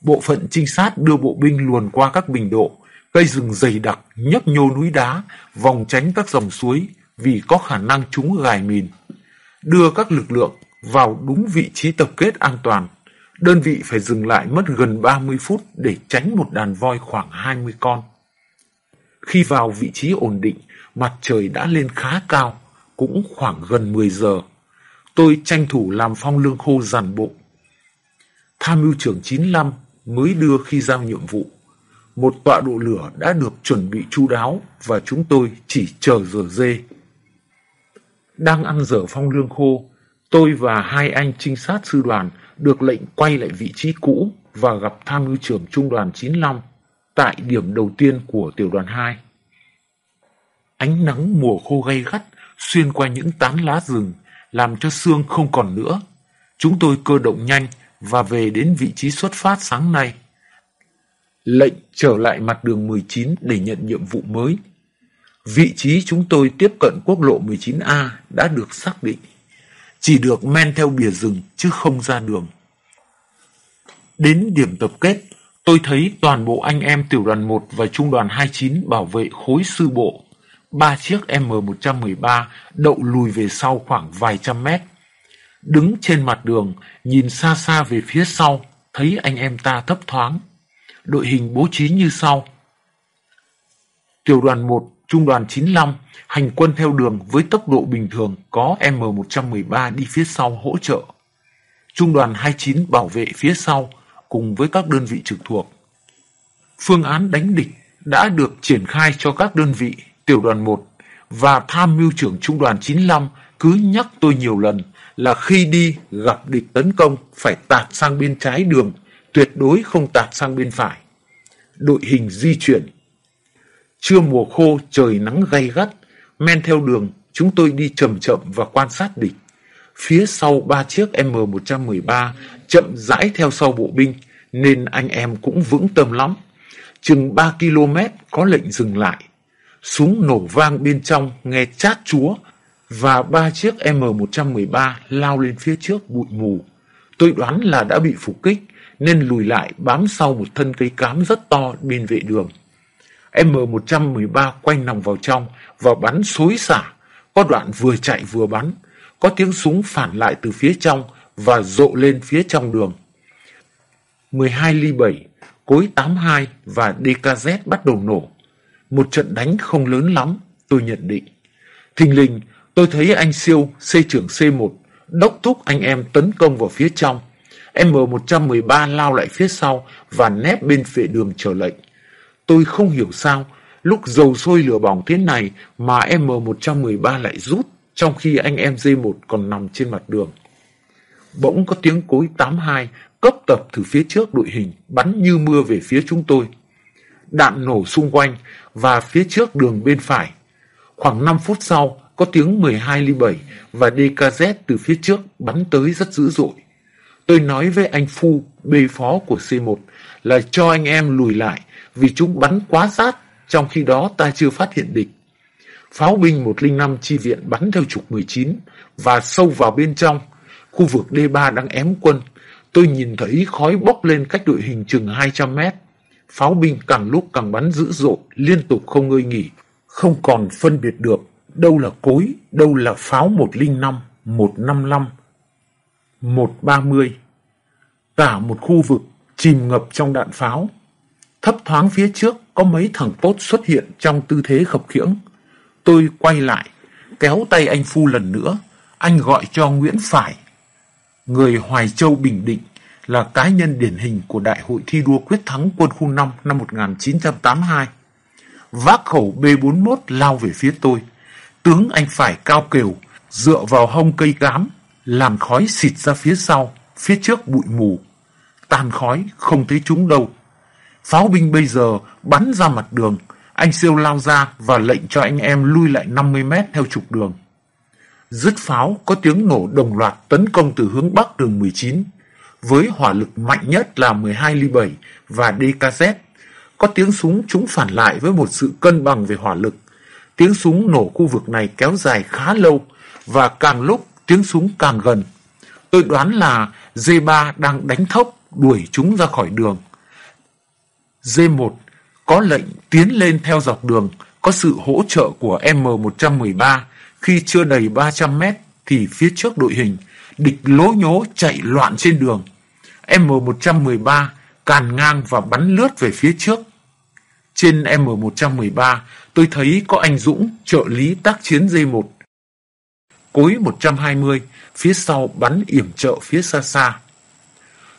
Bộ phận trinh sát đưa bộ binh luồn qua các bình độ, cây rừng dày đặc, nhấp nhô núi đá, vòng tránh các dòng suối vì có khả năng chúng gài mìn. Đưa các lực lượng vào đúng vị trí tập kết an toàn. Đơn vị phải dừng lại mất gần 30 phút để tránh một đàn voi khoảng 20 con. Khi vào vị trí ổn định, mặt trời đã lên khá cao, cũng khoảng gần 10 giờ. Tôi tranh thủ làm phong lương khô dàn bộ. Tham mưu trưởng 95 mới đưa khi giao nhiệm vụ. Một tọa độ lửa đã được chuẩn bị chu đáo và chúng tôi chỉ chờ giờ dê. Đang ăn dở phong lương khô, tôi và hai anh trinh sát sư đoàn được lệnh quay lại vị trí cũ và gặp tham mưu trưởng trung đoàn 95 tại điểm đầu tiên của tiểu đoàn 2. Ánh nắng mùa khô gay gắt xuyên qua những tán lá rừng làm cho xương không còn nữa. Chúng tôi cơ động nhanh và về đến vị trí xuất phát sáng nay. Lệnh trở lại mặt đường 19 để nhận nhiệm vụ mới. Vị trí chúng tôi tiếp cận quốc lộ 19A đã được xác định. Chỉ được men theo bìa rừng chứ không ra đường. Đến điểm tập kết, tôi thấy toàn bộ anh em tiểu đoàn 1 và trung đoàn 29 bảo vệ khối sư bộ. Ba chiếc M113 đậu lùi về sau khoảng vài trăm mét. Đứng trên mặt đường, nhìn xa xa về phía sau, thấy anh em ta thấp thoáng. Đội hình bố trí như sau. Tiểu đoàn 1, trung đoàn 95, hành quân theo đường với tốc độ bình thường có M113 đi phía sau hỗ trợ. Trung đoàn 29 bảo vệ phía sau cùng với các đơn vị trực thuộc. Phương án đánh địch đã được triển khai cho các đơn vị tiểu đoàn 1 và tham mưu trưởng trung đoàn 95 cứ nhắc tôi nhiều lần là khi đi gặp địch tấn công phải tạt sang bên trái đường, tuyệt đối không tạt sang bên phải. Đội hình di chuyển. Trưa mùa khô trời nắng gay gắt, men theo đường chúng tôi đi chậm chậm và quan sát địch. Phía sau ba chiếc M113 chậm rãi theo sau bộ binh nên anh em cũng vững tâm lắm. Chừng 3 km có lệnh dừng lại. Súng nổ vang bên trong nghe chát chúa và ba chiếc M113 lao lên phía trước bụi mù. Tôi đoán là đã bị phục kích nên lùi lại bám sau một thân cây cám rất to bên vệ đường. M113 quanh nòng vào trong và bắn xối xả. Có đoạn vừa chạy vừa bắn. Có tiếng súng phản lại từ phía trong và rộ lên phía trong đường. 12 ly 7, cối 82 và DKZ bắt đầu nổ. Một trận đánh không lớn lắm, tôi nhận định. Thình lình, tôi thấy anh Siêu, C trưởng C1, đốc thúc anh em tấn công vào phía trong. M113 lao lại phía sau và nép bên vệ đường chờ lệnh. Tôi không hiểu sao, lúc dầu sôi lửa bỏng thế này mà M113 lại rút, trong khi anh em D1 còn nằm trên mặt đường. Bỗng có tiếng cối 82 cấp tập từ phía trước đội hình bắn như mưa về phía chúng tôi. Đạn nổ xung quanh và phía trước đường bên phải. Khoảng 5 phút sau, có tiếng 12 ly 7 và DKZ từ phía trước bắn tới rất dữ dội. Tôi nói với anh Phu, bê phó của C1, là cho anh em lùi lại vì chúng bắn quá sát, trong khi đó ta chưa phát hiện địch. Pháo binh 105 chi viện bắn theo trục 19 và sâu vào bên trong. Khu vực D3 đang ém quân. Tôi nhìn thấy khói bốc lên cách đội hình chừng 200 mét. Pháo binh càng lúc càng bắn dữ dội, liên tục không ngơi nghỉ. Không còn phân biệt được đâu là cối, đâu là pháo 105, 155, 130. Cả một khu vực chìm ngập trong đạn pháo. Thấp thoáng phía trước có mấy thằng tốt xuất hiện trong tư thế khập khiễng. Tôi quay lại, kéo tay anh Phu lần nữa. Anh gọi cho Nguyễn Phải, người Hoài Châu Bình Định, là cá nhân điển hình của Đại hội thi đua quyết thắng quân khu 5 năm 1982. Vác khẩu B-41 lao về phía tôi. Tướng anh phải cao kiều, dựa vào hông cây cám, làm khói xịt ra phía sau, phía trước bụi mù. Tàn khói, không thấy chúng đâu. Pháo binh bây giờ bắn ra mặt đường, anh siêu lao ra và lệnh cho anh em lui lại 50 mét theo trục đường. Dứt pháo có tiếng nổ đồng loạt tấn công từ hướng bắc đường 19, với hỏa lực mạnh nhất là 12 ly 7 và DKZ. Có tiếng súng chúng phản lại với một sự cân bằng về hỏa lực. Tiếng súng nổ khu vực này kéo dài khá lâu và càng lúc tiếng súng càng gần. Tôi đoán là D3 đang đánh thốc đuổi chúng ra khỏi đường. D1 có lệnh tiến lên theo dọc đường, có sự hỗ trợ của M113 khi chưa đầy 300 mét thì phía trước đội hình, địch lố nhố chạy loạn trên đường. M113 càn ngang và bắn lướt về phía trước. Trên M113, tôi thấy có anh Dũng, trợ lý tác chiến D1. Cối 120, phía sau bắn yểm trợ phía xa xa.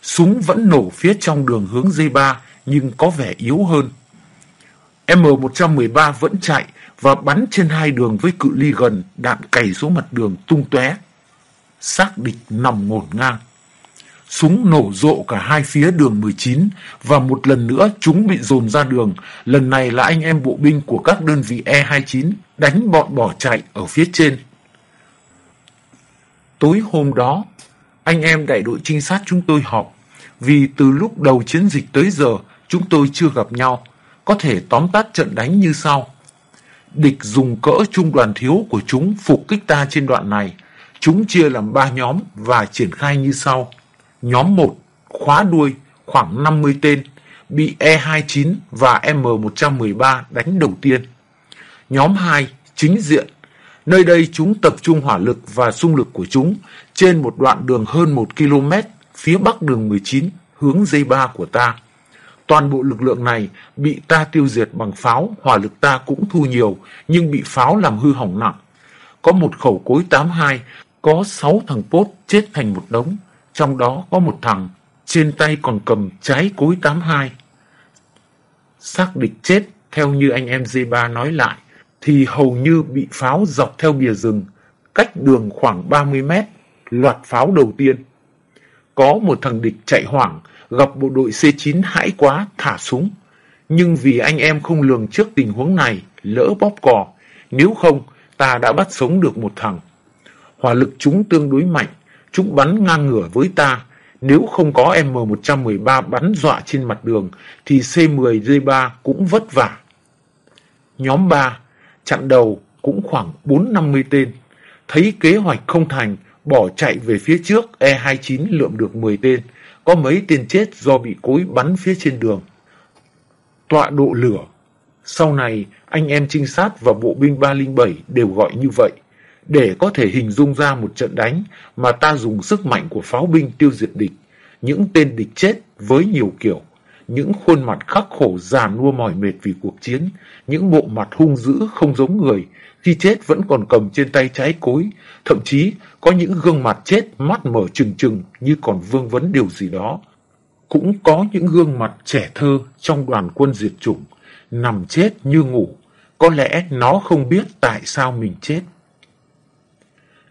Súng vẫn nổ phía trong đường hướng D3 nhưng có vẻ yếu hơn. M113 vẫn chạy và bắn trên hai đường với cự ly gần, đạn cày xuống mặt đường tung tóe. Xác địch nằm ngổn ngang. Súng nổ rộ cả hai phía đường 19 và một lần nữa chúng bị dồn ra đường. Lần này là anh em bộ binh của các đơn vị E29 đánh bọn bỏ chạy ở phía trên. Tối hôm đó, anh em đại đội trinh sát chúng tôi họp vì từ lúc đầu chiến dịch tới giờ chúng tôi chưa gặp nhau. Có thể tóm tắt trận đánh như sau. Địch dùng cỡ trung đoàn thiếu của chúng phục kích ta trên đoạn này. Chúng chia làm 3 nhóm và triển khai như sau. Nhóm 1, khóa đuôi, khoảng 50 tên, bị E29 và M113 đánh đầu tiên. Nhóm 2, chính diện. Nơi đây chúng tập trung hỏa lực và xung lực của chúng trên một đoạn đường hơn 1 km phía bắc đường 19 hướng dây 3 của ta. Toàn bộ lực lượng này bị ta tiêu diệt bằng pháo, hỏa lực ta cũng thu nhiều, nhưng bị pháo làm hư hỏng nặng. Có một khẩu cối 82, có 6 thằng pốt chết thành một đống, trong đó có một thằng trên tay còn cầm trái cối 82. Xác địch chết, theo như anh em D3 nói lại, thì hầu như bị pháo dọc theo bìa rừng, cách đường khoảng 30 mét, loạt pháo đầu tiên. Có một thằng địch chạy hoảng, gặp bộ đội C9 hãi quá, thả súng. Nhưng vì anh em không lường trước tình huống này, lỡ bóp cò, nếu không, ta đã bắt sống được một thằng. Hỏa lực chúng tương đối mạnh, chúng bắn ngang ngửa với ta. Nếu không có M113 bắn dọa trên mặt đường, thì C10D3 cũng vất vả. Nhóm 3, chặn đầu cũng khoảng 4-50 tên. Thấy kế hoạch không thành, bỏ chạy về phía trước, E29 lượm được 10 tên có mấy tên chết do bị cối bắn phía trên đường. Tọa độ lửa. Sau này, anh em trinh sát và bộ binh 307 đều gọi như vậy, để có thể hình dung ra một trận đánh mà ta dùng sức mạnh của pháo binh tiêu diệt địch, những tên địch chết với nhiều kiểu, những khuôn mặt khắc khổ già nua mỏi mệt vì cuộc chiến, những bộ mặt hung dữ không giống người, khi chết vẫn còn cầm trên tay trái cối, thậm chí có những gương mặt chết mắt mở trừng trừng như còn vương vấn điều gì đó. Cũng có những gương mặt trẻ thơ trong đoàn quân diệt chủng, nằm chết như ngủ, có lẽ nó không biết tại sao mình chết.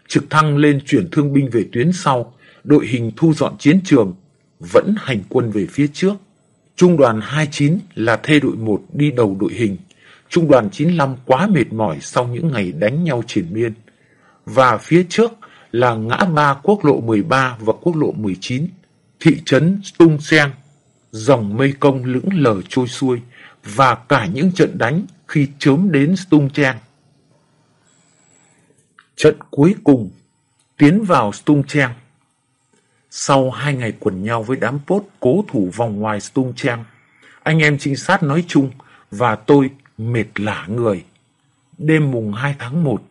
Trực thăng lên chuyển thương binh về tuyến sau, đội hình thu dọn chiến trường, vẫn hành quân về phía trước. Trung đoàn 29 là thê đội 1 đi đầu đội hình, Trung đoàn 95 quá mệt mỏi sau những ngày đánh nhau triển miên. Và phía trước là ngã ba quốc lộ 13 và quốc lộ 19, thị trấn Tung Seng, dòng mây công lững lờ trôi xuôi và cả những trận đánh khi chớm đến Tung Trang. Trận cuối cùng tiến vào Stung Trang. Sau hai ngày quần nhau với đám pốt cố thủ vòng ngoài Stung Trang, anh em trinh sát nói chung và tôi mệt lả người. Đêm mùng 2 tháng 1,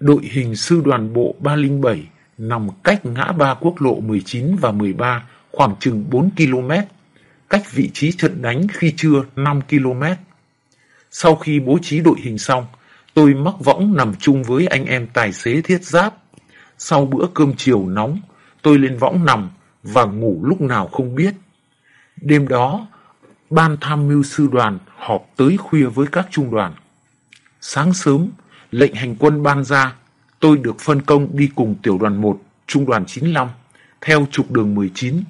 đội hình sư đoàn bộ 307 nằm cách ngã ba quốc lộ 19 và 13 khoảng chừng 4 km, cách vị trí trận đánh khi trưa 5 km. Sau khi bố trí đội hình xong, tôi mắc võng nằm chung với anh em tài xế thiết giáp. Sau bữa cơm chiều nóng, tôi lên võng nằm và ngủ lúc nào không biết. Đêm đó, ban tham mưu sư đoàn họp tới khuya với các trung đoàn. Sáng sớm, lệnh hành quân ban ra, tôi được phân công đi cùng tiểu đoàn 1, trung đoàn 95, theo trục đường 19.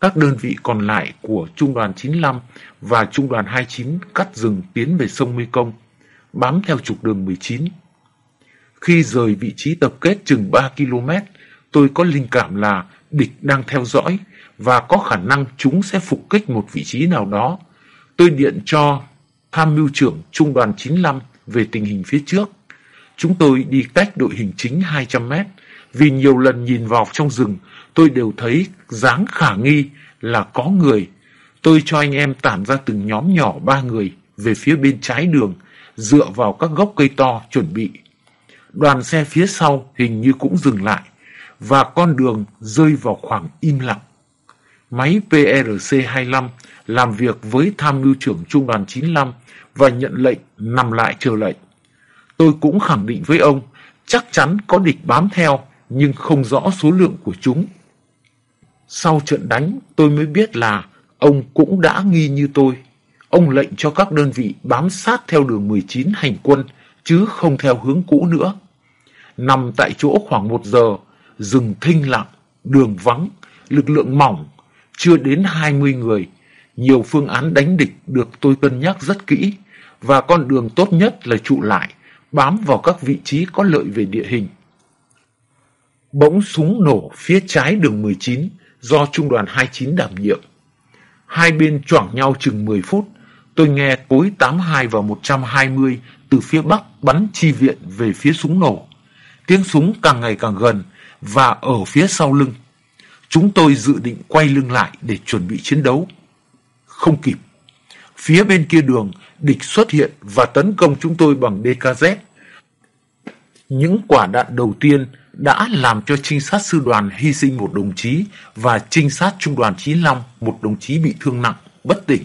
Các đơn vị còn lại của trung đoàn 95 và trung đoàn 29 cắt rừng tiến về sông Mekong, bám theo trục đường 19. Khi rời vị trí tập kết chừng 3 km, tôi có linh cảm là địch đang theo dõi và có khả năng chúng sẽ phục kích một vị trí nào đó. Tôi điện cho tham mưu trưởng trung đoàn 95 về tình hình phía trước. Chúng tôi đi cách đội hình chính 200 mét. Vì nhiều lần nhìn vào trong rừng, tôi đều thấy dáng khả nghi là có người. Tôi cho anh em tản ra từng nhóm nhỏ ba người về phía bên trái đường, dựa vào các gốc cây to chuẩn bị. Đoàn xe phía sau hình như cũng dừng lại, và con đường rơi vào khoảng im lặng. Máy PRC-25 làm việc với tham mưu trưởng trung đoàn 95 và nhận lệnh nằm lại chờ lệnh. Tôi cũng khẳng định với ông, chắc chắn có địch bám theo, nhưng không rõ số lượng của chúng. Sau trận đánh, tôi mới biết là ông cũng đã nghi như tôi. Ông lệnh cho các đơn vị bám sát theo đường 19 hành quân, chứ không theo hướng cũ nữa. Nằm tại chỗ khoảng một giờ, rừng thinh lặng, đường vắng, lực lượng mỏng, chưa đến 20 người. Nhiều phương án đánh địch được tôi cân nhắc rất kỹ, và con đường tốt nhất là trụ lại, bám vào các vị trí có lợi về địa hình. Bỗng súng nổ phía trái đường 19 do trung đoàn 29 đảm nhiệm. Hai bên choảng nhau chừng 10 phút, tôi nghe cối 82 và 120 từ phía bắc bắn chi viện về phía súng nổ. Tiếng súng càng ngày càng gần và ở phía sau lưng. Chúng tôi dự định quay lưng lại để chuẩn bị chiến đấu. Không kịp. Phía bên kia đường, địch xuất hiện và tấn công chúng tôi bằng DKZ. Những quả đạn đầu tiên đã làm cho trinh sát sư đoàn hy sinh một đồng chí và trinh sát trung đoàn 95 một đồng chí bị thương nặng, bất tỉnh.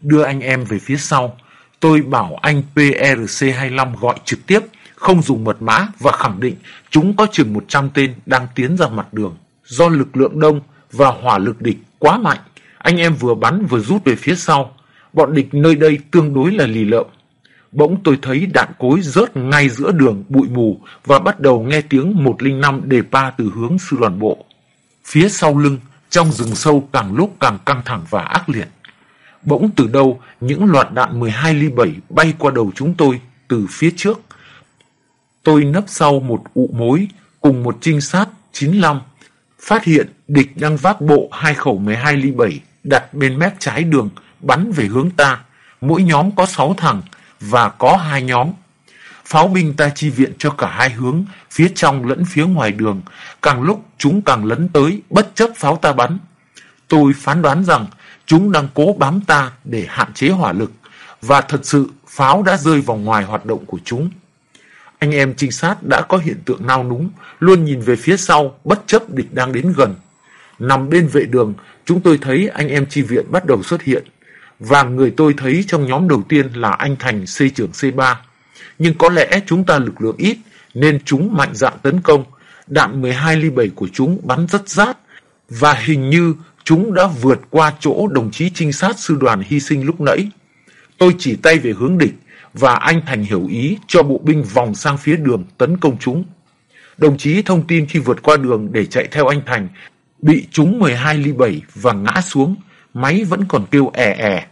Đưa anh em về phía sau, tôi bảo anh PRC-25 gọi trực tiếp, không dùng mật mã và khẳng định chúng có chừng 100 tên đang tiến ra mặt đường. Do lực lượng đông và hỏa lực địch quá mạnh, anh em vừa bắn vừa rút về phía sau. Bọn địch nơi đây tương đối là lì lợm. Bỗng tôi thấy đạn cối rớt ngay giữa đường bụi mù và bắt đầu nghe tiếng 105 đề pa từ hướng sư đoàn bộ. Phía sau lưng, trong rừng sâu càng lúc càng căng thẳng và ác liệt. Bỗng từ đâu những loạt đạn 12 ly 7 bay qua đầu chúng tôi từ phía trước. Tôi nấp sau một ụ mối cùng một trinh sát 95 phát hiện địch đang vác bộ hai khẩu 12 ly 7 đặt bên mép trái đường bắn về hướng ta. Mỗi nhóm có 6 thằng và có hai nhóm. Pháo binh ta chi viện cho cả hai hướng, phía trong lẫn phía ngoài đường. Càng lúc chúng càng lấn tới, bất chấp pháo ta bắn. Tôi phán đoán rằng chúng đang cố bám ta để hạn chế hỏa lực. Và thật sự pháo đã rơi vào ngoài hoạt động của chúng. Anh em trinh sát đã có hiện tượng nao núng, luôn nhìn về phía sau, bất chấp địch đang đến gần. Nằm bên vệ đường, chúng tôi thấy anh em chi viện bắt đầu xuất hiện. Và người tôi thấy trong nhóm đầu tiên là anh Thành C trưởng C3. Nhưng có lẽ chúng ta lực lượng ít, nên chúng mạnh dạn tấn công. Đạn 12 ly 7 của chúng bắn rất rát, và hình như chúng đã vượt qua chỗ đồng chí trinh sát sư đoàn hy sinh lúc nãy. Tôi chỉ tay về hướng địch, và anh Thành hiểu ý cho bộ binh vòng sang phía đường tấn công chúng. Đồng chí thông tin khi vượt qua đường để chạy theo anh Thành, bị trúng 12 ly 7 và ngã xuống, máy vẫn còn kêu ẻ ẻ.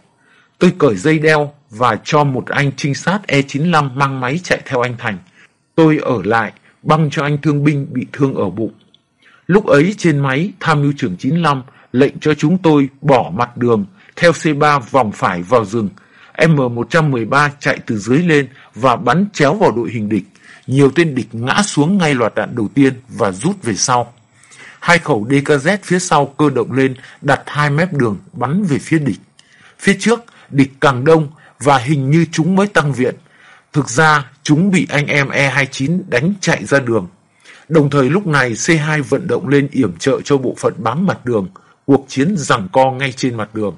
Tôi cởi dây đeo và cho một anh trinh sát E95 mang máy chạy theo anh Thành. Tôi ở lại, băng cho anh thương binh bị thương ở bụng. Lúc ấy trên máy, tham mưu trưởng 95 lệnh cho chúng tôi bỏ mặt đường, theo C3 vòng phải vào rừng. M113 chạy từ dưới lên và bắn chéo vào đội hình địch. nhiều tên địch ngã xuống ngay loạt đạn đầu tiên và rút về sau. Hai khẩu DKZ phía sau cơ động lên đặt hai mép đường bắn về phía địch. Phía trước, địch càng đông và hình như chúng mới tăng viện. Thực ra, chúng bị anh em E29 đánh chạy ra đường. Đồng thời lúc này C2 vận động lên yểm trợ cho bộ phận bám mặt đường, cuộc chiến giằng co ngay trên mặt đường.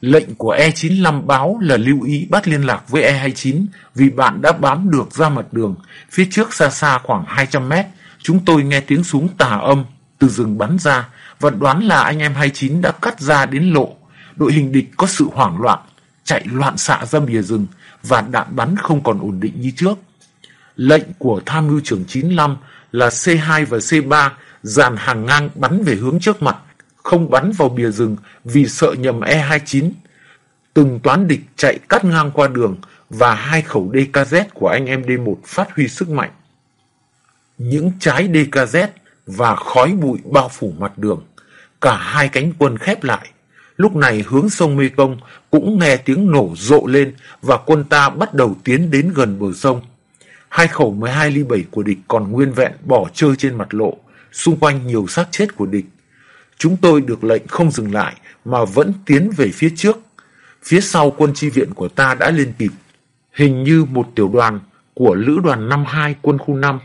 Lệnh của E95 báo là lưu ý bắt liên lạc với E29 vì bạn đã bám được ra mặt đường. Phía trước xa xa khoảng 200 mét, chúng tôi nghe tiếng súng tà âm từ rừng bắn ra và đoán là anh em 29 đã cắt ra đến lộ. Đội hình địch có sự hoảng loạn, chạy loạn xạ ra bìa rừng và đạn bắn không còn ổn định như trước. Lệnh của tham mưu trưởng 95 là C2 và C3 dàn hàng ngang bắn về hướng trước mặt không bắn vào bìa rừng vì sợ nhầm E29. Từng toán địch chạy cắt ngang qua đường và hai khẩu DKZ của anh em D1 phát huy sức mạnh. Những trái DKZ và khói bụi bao phủ mặt đường. Cả hai cánh quân khép lại. Lúc này hướng sông Mekong cũng nghe tiếng nổ rộ lên và quân ta bắt đầu tiến đến gần bờ sông. Hai khẩu 12 ly 7 của địch còn nguyên vẹn bỏ chơi trên mặt lộ, xung quanh nhiều xác chết của địch. Chúng tôi được lệnh không dừng lại mà vẫn tiến về phía trước. Phía sau quân chi viện của ta đã lên kịp. Hình như một tiểu đoàn của lữ đoàn 52 quân khu 5.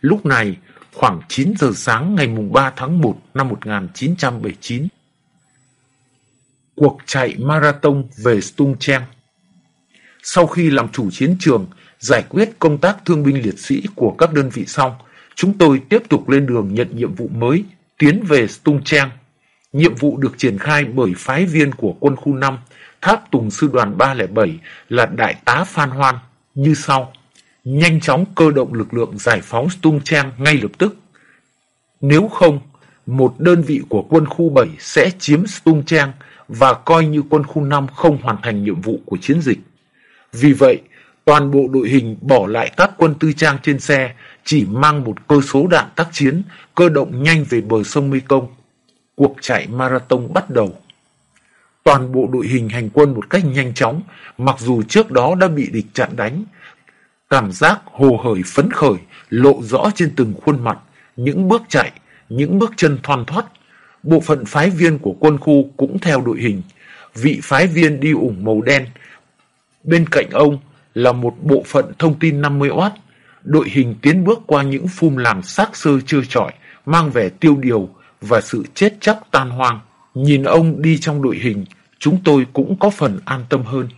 Lúc này, khoảng 9 giờ sáng ngày 3 tháng 1 năm 1979. Cuộc chạy marathon về Stung Treng Sau khi làm chủ chiến trường, giải quyết công tác thương binh liệt sĩ của các đơn vị xong, chúng tôi tiếp tục lên đường nhận nhiệm vụ mới tiến về Stung Trang. Nhiệm vụ được triển khai bởi phái viên của quân khu 5, Tháp Tùng Sư đoàn 307 là Đại tá Phan Hoan như sau. Nhanh chóng cơ động lực lượng giải phóng Stung Trang ngay lập tức. Nếu không, một đơn vị của quân khu 7 sẽ chiếm Stung Trang và coi như quân khu 5 không hoàn thành nhiệm vụ của chiến dịch. Vì vậy, toàn bộ đội hình bỏ lại các quân tư trang trên xe chỉ mang một cơ số đạn tác chiến, cơ động nhanh về bờ sông Mekong. Cuộc chạy marathon bắt đầu. Toàn bộ đội hình hành quân một cách nhanh chóng, mặc dù trước đó đã bị địch chặn đánh. Cảm giác hồ hởi phấn khởi lộ rõ trên từng khuôn mặt, những bước chạy, những bước chân thoăn thoắt. Bộ phận phái viên của quân khu cũng theo đội hình. Vị phái viên đi ủng màu đen. Bên cạnh ông là một bộ phận thông tin 50W đội hình tiến bước qua những phum làng xác sơ chưa trọi, mang vẻ tiêu điều và sự chết chắc tan hoang. Nhìn ông đi trong đội hình, chúng tôi cũng có phần an tâm hơn.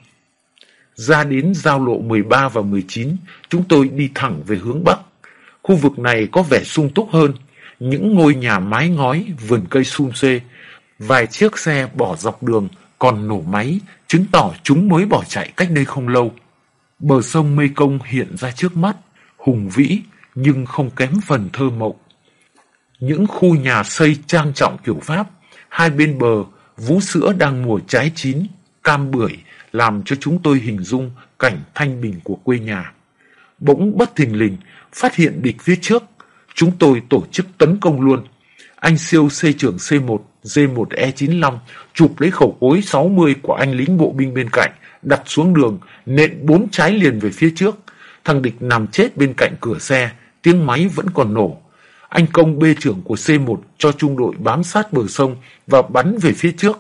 Ra đến giao lộ 13 và 19, chúng tôi đi thẳng về hướng Bắc. Khu vực này có vẻ sung túc hơn, những ngôi nhà mái ngói, vườn cây sum xê, vài chiếc xe bỏ dọc đường còn nổ máy, chứng tỏ chúng mới bỏ chạy cách đây không lâu. Bờ sông Mê Công hiện ra trước mắt, hùng vĩ nhưng không kém phần thơ mộng. Những khu nhà xây trang trọng kiểu Pháp, hai bên bờ, vú sữa đang mùa trái chín, cam bưởi, làm cho chúng tôi hình dung cảnh thanh bình của quê nhà. Bỗng bất thình lình, phát hiện địch phía trước, chúng tôi tổ chức tấn công luôn. Anh siêu xây trưởng e C1, D1E95 chụp lấy khẩu cối 60 của anh lính bộ binh bên cạnh, đặt xuống đường, nện bốn trái liền về phía trước. Thằng địch nằm chết bên cạnh cửa xe, tiếng máy vẫn còn nổ. Anh công bê trưởng của C1 cho trung đội bám sát bờ sông và bắn về phía trước.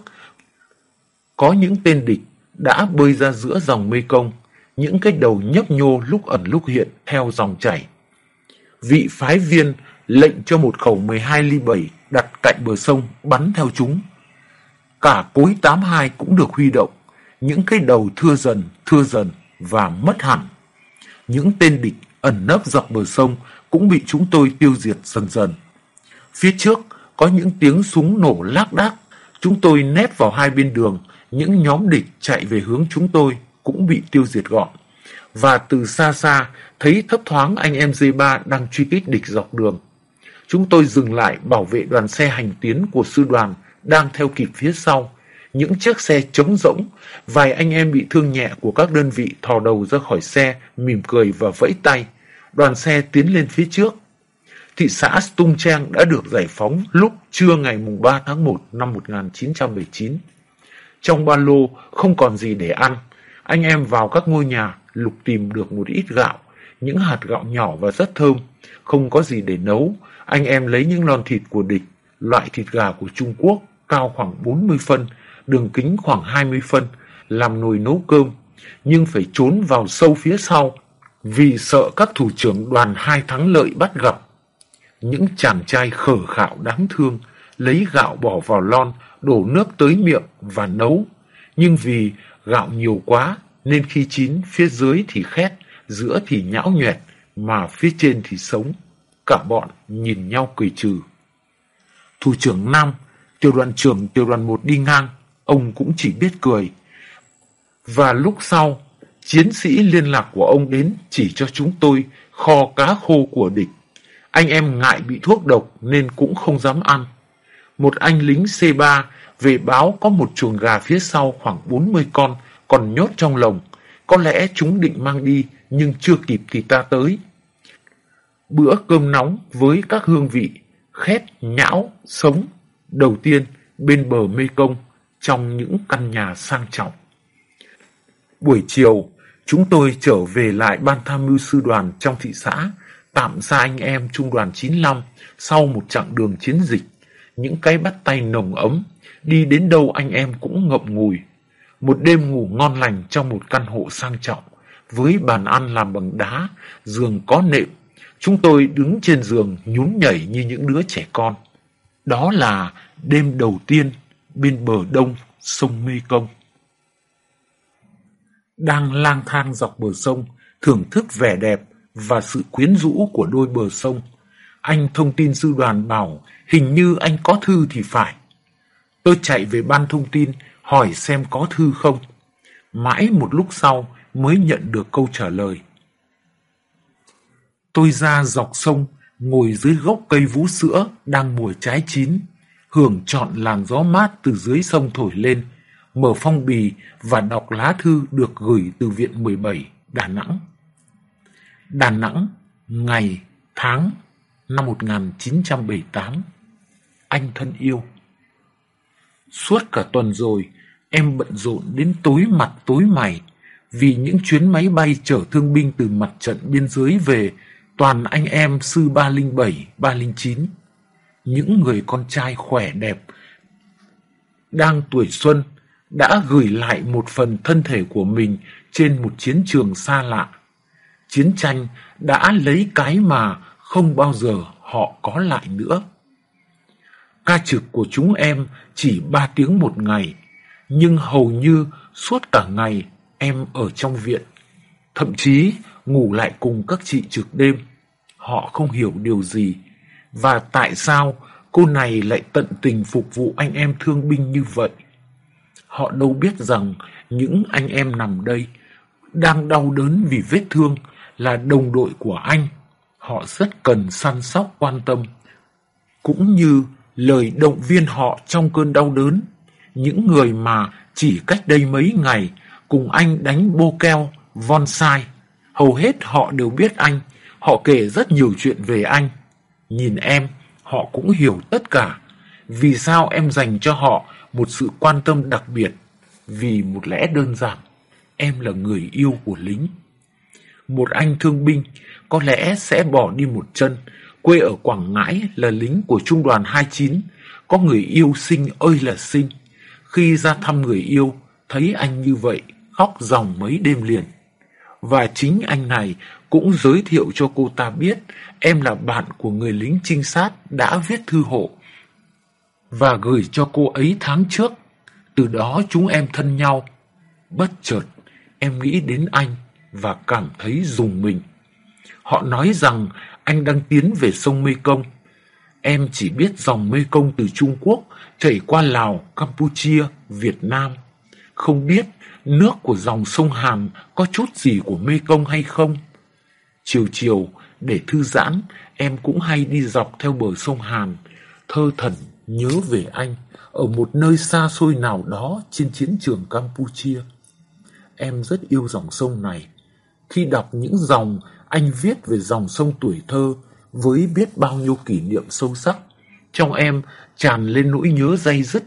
Có những tên địch đã bơi ra giữa dòng mê công, những cái đầu nhấp nhô lúc ẩn lúc hiện theo dòng chảy. Vị phái viên lệnh cho một khẩu 12 ly 7 đặt cạnh bờ sông bắn theo chúng. Cả cối 82 cũng được huy động, những cái đầu thưa dần, thưa dần và mất hẳn những tên địch ẩn nấp dọc bờ sông cũng bị chúng tôi tiêu diệt dần dần. Phía trước có những tiếng súng nổ lác đác, chúng tôi nép vào hai bên đường, những nhóm địch chạy về hướng chúng tôi cũng bị tiêu diệt gọn. Và từ xa xa thấy thấp thoáng anh em D3 đang truy kích địch dọc đường. Chúng tôi dừng lại bảo vệ đoàn xe hành tiến của sư đoàn đang theo kịp phía sau những chiếc xe trống rỗng, vài anh em bị thương nhẹ của các đơn vị thò đầu ra khỏi xe, mỉm cười và vẫy tay. Đoàn xe tiến lên phía trước. Thị xã Stung Trang đã được giải phóng lúc trưa ngày 3 tháng 1 năm 1979. Trong ba lô không còn gì để ăn. Anh em vào các ngôi nhà lục tìm được một ít gạo. những hạt gạo nhỏ và rất thơm. Không có gì để nấu, anh em lấy những lon thịt của địch, loại thịt gà của Trung Quốc, cao khoảng 40 phân, đường kính khoảng 20 phân, làm nồi nấu cơm, nhưng phải trốn vào sâu phía sau vì sợ các thủ trưởng đoàn hai thắng lợi bắt gặp. Những chàng trai khở khạo đáng thương lấy gạo bỏ vào lon, đổ nước tới miệng và nấu. Nhưng vì gạo nhiều quá nên khi chín phía dưới thì khét, giữa thì nhão nhuẹt, mà phía trên thì sống. Cả bọn nhìn nhau cười trừ. Thủ trưởng Nam, tiểu đoàn trưởng tiểu đoàn một đi ngang, ông cũng chỉ biết cười. Và lúc sau, chiến sĩ liên lạc của ông đến chỉ cho chúng tôi kho cá khô của địch. Anh em ngại bị thuốc độc nên cũng không dám ăn. Một anh lính C3 về báo có một chuồng gà phía sau khoảng 40 con còn nhốt trong lồng. Có lẽ chúng định mang đi nhưng chưa kịp thì ta tới. Bữa cơm nóng với các hương vị khét, nhão, sống đầu tiên bên bờ Mê Công trong những căn nhà sang trọng. Buổi chiều, chúng tôi trở về lại ban tham mưu sư đoàn trong thị xã, tạm xa anh em trung đoàn 95 sau một chặng đường chiến dịch. Những cái bắt tay nồng ấm, đi đến đâu anh em cũng ngậm ngùi. Một đêm ngủ ngon lành trong một căn hộ sang trọng, với bàn ăn làm bằng đá, giường có nệm. Chúng tôi đứng trên giường nhún nhảy như những đứa trẻ con. Đó là đêm đầu tiên bên bờ đông sông Mê Công. Đang lang thang dọc bờ sông, thưởng thức vẻ đẹp và sự quyến rũ của đôi bờ sông. Anh thông tin sư đoàn bảo hình như anh có thư thì phải. Tôi chạy về ban thông tin hỏi xem có thư không. Mãi một lúc sau mới nhận được câu trả lời. Tôi ra dọc sông, ngồi dưới gốc cây vũ sữa đang mùa trái chín, hưởng trọn làn gió mát từ dưới sông thổi lên, mở phong bì và đọc lá thư được gửi từ Viện 17, Đà Nẵng. Đà Nẵng, ngày, tháng, năm 1978. Anh thân yêu. Suốt cả tuần rồi, em bận rộn đến tối mặt tối mày vì những chuyến máy bay chở thương binh từ mặt trận biên giới về toàn anh em sư 307, 309. Những người con trai khỏe đẹp, đang tuổi xuân, đã gửi lại một phần thân thể của mình trên một chiến trường xa lạ. Chiến tranh đã lấy cái mà không bao giờ họ có lại nữa. Ca trực của chúng em chỉ ba tiếng một ngày, nhưng hầu như suốt cả ngày em ở trong viện. Thậm chí ngủ lại cùng các chị trực đêm. Họ không hiểu điều gì. Và tại sao cô này lại tận tình phục vụ anh em thương binh như vậy? Họ đâu biết rằng những anh em nằm đây đang đau đớn vì vết thương là đồng đội của anh. Họ rất cần săn sóc quan tâm. Cũng như lời động viên họ trong cơn đau đớn. Những người mà chỉ cách đây mấy ngày cùng anh đánh bô keo, von sai. Hầu hết họ đều biết anh, họ kể rất nhiều chuyện về anh. Nhìn em, họ cũng hiểu tất cả. Vì sao em dành cho họ một sự quan tâm đặc biệt? Vì một lẽ đơn giản, em là người yêu của lính. Một anh thương binh có lẽ sẽ bỏ đi một chân, quê ở Quảng Ngãi là lính của trung đoàn 29, có người yêu sinh ơi là sinh. Khi ra thăm người yêu, thấy anh như vậy, khóc dòng mấy đêm liền. Và chính anh này cũng giới thiệu cho cô ta biết em là bạn của người lính trinh sát đã viết thư hộ và gửi cho cô ấy tháng trước. Từ đó chúng em thân nhau. Bất chợt, em nghĩ đến anh và cảm thấy dùng mình. Họ nói rằng anh đang tiến về sông Mê Công. Em chỉ biết dòng Mê Công từ Trung Quốc chảy qua Lào, Campuchia, Việt Nam. Không biết nước của dòng sông Hàn có chút gì của Mê Công hay không? Chiều chiều, để thư giãn, em cũng hay đi dọc theo bờ sông Hàn, thơ thần nhớ về anh ở một nơi xa xôi nào đó trên chiến trường Campuchia. Em rất yêu dòng sông này. Khi đọc những dòng anh viết về dòng sông tuổi thơ với biết bao nhiêu kỷ niệm sâu sắc, trong em tràn lên nỗi nhớ dây dứt.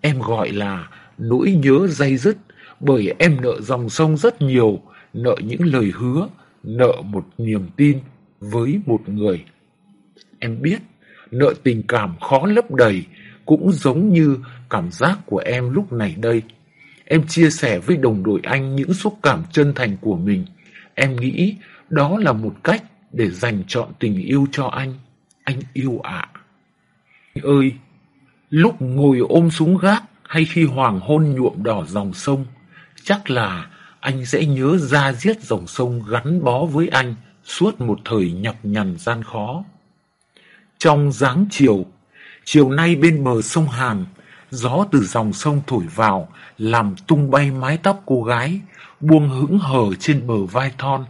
Em gọi là nỗi nhớ dây dứt bởi em nợ dòng sông rất nhiều, nợ những lời hứa, nợ một niềm tin với một người. Em biết, nợ tình cảm khó lấp đầy, cũng giống như cảm giác của em lúc này đây. Em chia sẻ với đồng đội anh những xúc cảm chân thành của mình. Em nghĩ đó là một cách để dành chọn tình yêu cho anh. Anh yêu ạ. Anh ơi, lúc ngồi ôm súng gác hay khi hoàng hôn nhuộm đỏ dòng sông, chắc là anh sẽ nhớ ra giết dòng sông gắn bó với anh suốt một thời nhọc nhằn gian khó. Trong dáng chiều, chiều nay bên bờ sông Hàn, gió từ dòng sông thổi vào, làm tung bay mái tóc cô gái, buông hững hờ trên bờ vai thon.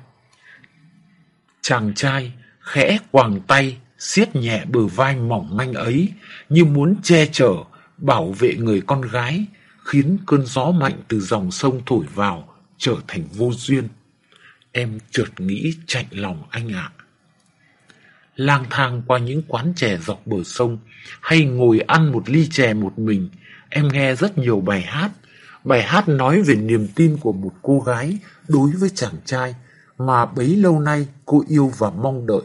Chàng trai khẽ quàng tay, siết nhẹ bờ vai mỏng manh ấy, như muốn che chở, bảo vệ người con gái, khiến cơn gió mạnh từ dòng sông thổi vào trở thành vô duyên. Em chợt nghĩ chạy lòng anh ạ. Lang thang qua những quán chè dọc bờ sông, hay ngồi ăn một ly chè một mình, em nghe rất nhiều bài hát. Bài hát nói về niềm tin của một cô gái đối với chàng trai mà bấy lâu nay cô yêu và mong đợi,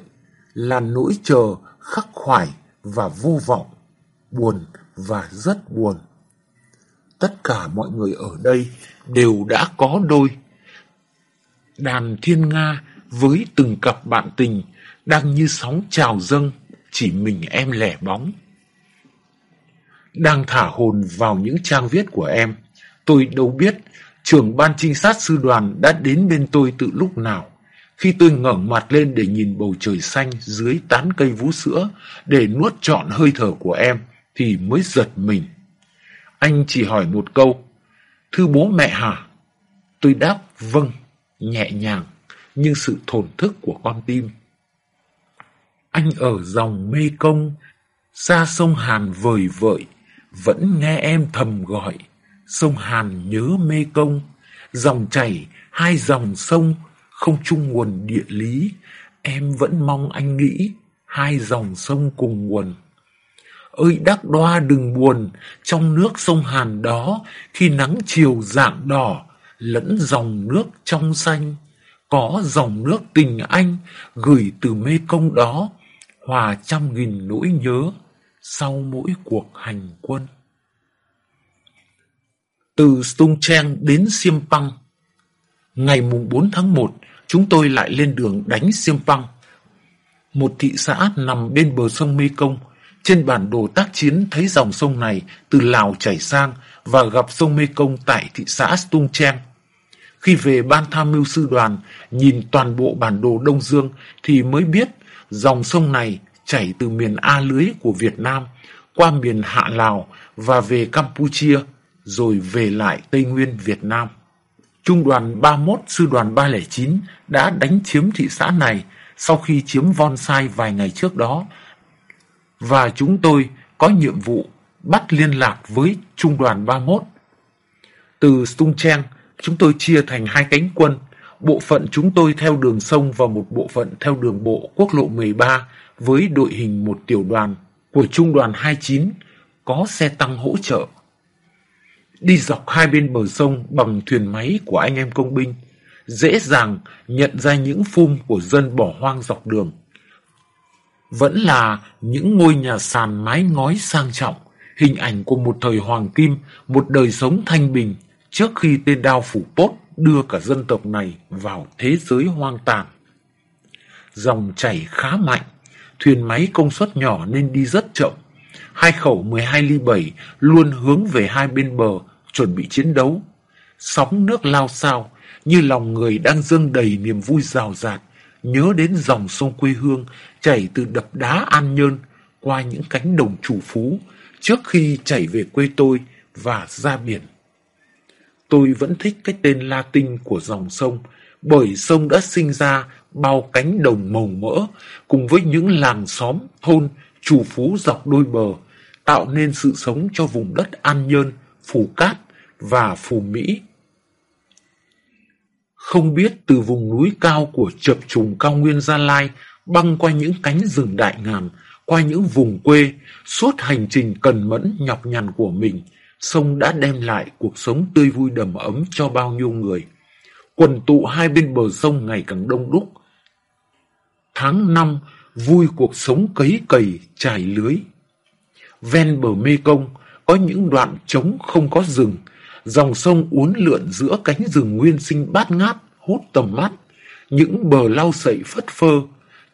là nỗi chờ khắc khoải và vô vọng, buồn và rất buồn. Tất cả mọi người ở đây đều đã có đôi. Đàn thiên nga với từng cặp bạn tình đang như sóng trào dâng, chỉ mình em lẻ bóng. Đang thả hồn vào những trang viết của em, tôi đâu biết trưởng ban trinh sát sư đoàn đã đến bên tôi từ lúc nào. Khi tôi ngẩng mặt lên để nhìn bầu trời xanh dưới tán cây vú sữa để nuốt trọn hơi thở của em thì mới giật mình. Anh chỉ hỏi một câu, Thưa bố mẹ hả? Tôi đáp vâng, nhẹ nhàng, nhưng sự thổn thức của con tim. Anh ở dòng mê công, xa sông Hàn vời vợi, vẫn nghe em thầm gọi. Sông Hàn nhớ mê công, dòng chảy hai dòng sông, không chung nguồn địa lý. Em vẫn mong anh nghĩ hai dòng sông cùng nguồn. Ơi đắc đoa đừng buồn, trong nước sông Hàn đó, khi nắng chiều dạng đỏ, lẫn dòng nước trong xanh. Có dòng nước tình anh, gửi từ mê công đó, hòa trăm nghìn nỗi nhớ, sau mỗi cuộc hành quân. Từ Stung Trang đến Siêm Păng Ngày mùng 4 tháng 1, chúng tôi lại lên đường đánh Siêm Păng, một thị xã nằm bên bờ sông Mê Công, trên bản đồ tác chiến thấy dòng sông này từ Lào chảy sang và gặp sông Mê Công tại thị xã Stung Treng. Khi về ban tham mưu sư đoàn, nhìn toàn bộ bản đồ Đông Dương thì mới biết dòng sông này chảy từ miền A lưới của Việt Nam qua miền Hạ Lào và về Campuchia, rồi về lại Tây Nguyên Việt Nam. Trung đoàn 31 Sư đoàn 309 đã đánh chiếm thị xã này sau khi chiếm Von Sai vài ngày trước đó và chúng tôi có nhiệm vụ bắt liên lạc với Trung đoàn 31. Từ Stung Treng, chúng tôi chia thành hai cánh quân. Bộ phận chúng tôi theo đường sông và một bộ phận theo đường bộ quốc lộ 13 với đội hình một tiểu đoàn của Trung đoàn 29 có xe tăng hỗ trợ. Đi dọc hai bên bờ sông bằng thuyền máy của anh em công binh, dễ dàng nhận ra những phum của dân bỏ hoang dọc đường vẫn là những ngôi nhà sàn mái ngói sang trọng, hình ảnh của một thời hoàng kim, một đời sống thanh bình trước khi tên đao phủ bốt đưa cả dân tộc này vào thế giới hoang tàn. Dòng chảy khá mạnh, thuyền máy công suất nhỏ nên đi rất chậm. Hai khẩu 12 ly 7 luôn hướng về hai bên bờ, chuẩn bị chiến đấu. Sóng nước lao sao, như lòng người đang dâng đầy niềm vui rào rạt, nhớ đến dòng sông quê hương chảy từ đập đá An Nhơn qua những cánh đồng chủ phú trước khi chảy về quê tôi và ra biển. Tôi vẫn thích cái tên Latin của dòng sông bởi sông đã sinh ra bao cánh đồng màu mỡ cùng với những làng xóm, thôn, chủ phú dọc đôi bờ tạo nên sự sống cho vùng đất An Nhơn, Phù Cát và Phù Mỹ không biết từ vùng núi cao của chập trùng cao nguyên Gia Lai băng qua những cánh rừng đại ngàn, qua những vùng quê, suốt hành trình cần mẫn nhọc nhằn của mình, sông đã đem lại cuộc sống tươi vui đầm ấm cho bao nhiêu người. quần tụ hai bên bờ sông ngày càng đông đúc. Tháng năm vui cuộc sống cấy cầy, trải lưới. Ven bờ Mê Công có những đoạn trống không có rừng, dòng sông uốn lượn giữa cánh rừng nguyên sinh bát ngát, hút tầm mắt. Những bờ lau sậy phất phơ,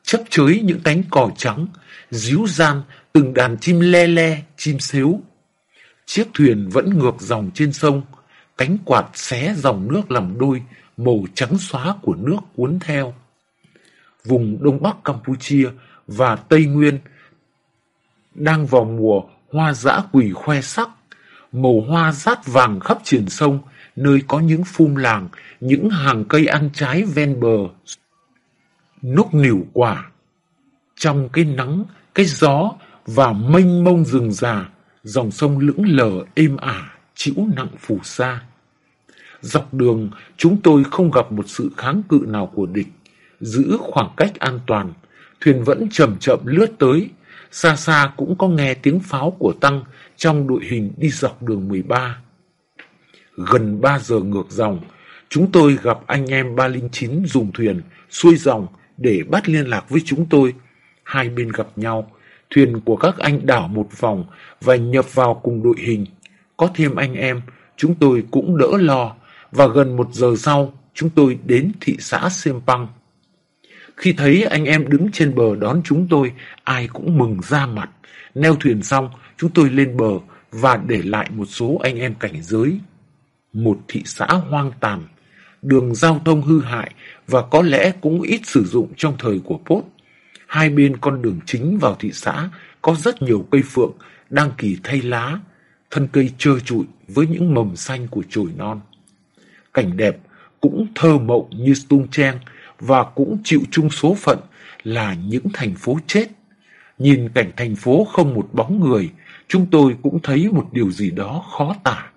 chấp chới những cánh cỏ trắng, díu gian từng đàn chim le le, chim xếu. Chiếc thuyền vẫn ngược dòng trên sông, cánh quạt xé dòng nước làm đôi, màu trắng xóa của nước cuốn theo. Vùng Đông Bắc Campuchia và Tây Nguyên đang vào mùa hoa dã quỳ khoe sắc, màu hoa rát vàng khắp triển sông, nơi có những phum làng, những hàng cây ăn trái ven bờ, núc nỉu quả. Trong cái nắng, cái gió và mênh mông rừng già, dòng sông lững lờ êm ả, chịu nặng phù sa. Dọc đường, chúng tôi không gặp một sự kháng cự nào của địch. Giữ khoảng cách an toàn, thuyền vẫn chậm chậm lướt tới. Xa xa cũng có nghe tiếng pháo của Tăng trong đội hình đi dọc đường 13. Gần 3 giờ ngược dòng, chúng tôi gặp anh em 309 dùng thuyền xuôi dòng để bắt liên lạc với chúng tôi. Hai bên gặp nhau, thuyền của các anh đảo một vòng và nhập vào cùng đội hình. Có thêm anh em, chúng tôi cũng đỡ lo và gần một giờ sau chúng tôi đến thị xã Sempang. Khi thấy anh em đứng trên bờ đón chúng tôi, ai cũng mừng ra mặt. Neo thuyền xong, chúng tôi lên bờ và để lại một số anh em cảnh giới. Một thị xã hoang tàn, đường giao thông hư hại và có lẽ cũng ít sử dụng trong thời của Pốt. Hai bên con đường chính vào thị xã có rất nhiều cây phượng đang kỳ thay lá, thân cây trơ trụi với những mầm xanh của chồi non cảnh đẹp cũng thơ mộng như Stung Trang và cũng chịu chung số phận là những thành phố chết. Nhìn cảnh thành phố không một bóng người, chúng tôi cũng thấy một điều gì đó khó tả.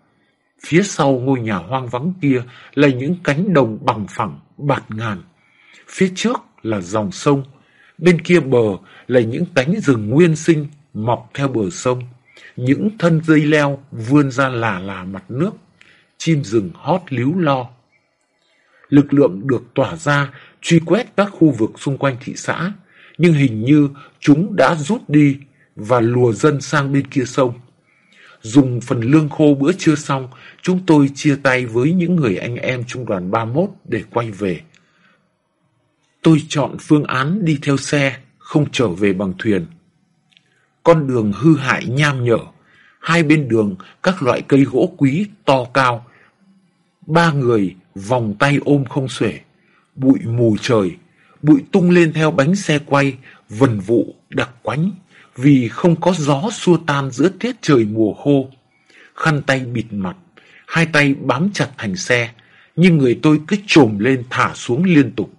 Phía sau ngôi nhà hoang vắng kia là những cánh đồng bằng phẳng, bạt ngàn. Phía trước là dòng sông, bên kia bờ là những cánh rừng nguyên sinh mọc theo bờ sông. Những thân dây leo vươn ra là là mặt nước chim rừng hót líu lo. Lực lượng được tỏa ra truy quét các khu vực xung quanh thị xã, nhưng hình như chúng đã rút đi và lùa dân sang bên kia sông. Dùng phần lương khô bữa trưa xong, chúng tôi chia tay với những người anh em trung đoàn 31 để quay về. Tôi chọn phương án đi theo xe, không trở về bằng thuyền. Con đường hư hại nham nhở, hai bên đường các loại cây gỗ quý to cao. Ba người vòng tay ôm không xuể, bụi mù trời, bụi tung lên theo bánh xe quay, vần vụ đặc quánh, vì không có gió xua tan giữa tiết trời mùa khô. Khăn tay bịt mặt, hai tay bám chặt thành xe, nhưng người tôi cứ trồm lên thả xuống liên tục.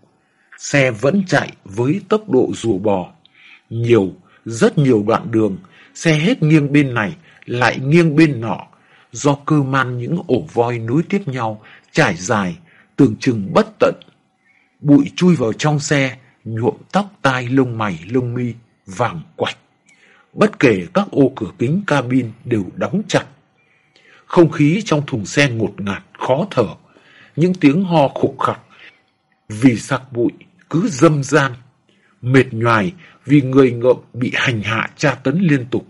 Xe vẫn chạy với tốc độ rùa bò. Nhiều, rất nhiều đoạn đường, xe hết nghiêng bên này, lại nghiêng bên nọ, do cơ man những ổ voi nối tiếp nhau, trải dài, tưởng chừng bất tận. Bụi chui vào trong xe, nhuộm tóc tai lông mày lông mi, vàng quạch. Bất kể các ô cửa kính cabin đều đóng chặt. Không khí trong thùng xe ngột ngạt, khó thở. Những tiếng ho khục khặc vì sạc bụi cứ dâm gian. Mệt nhoài vì người ngợm bị hành hạ tra tấn liên tục.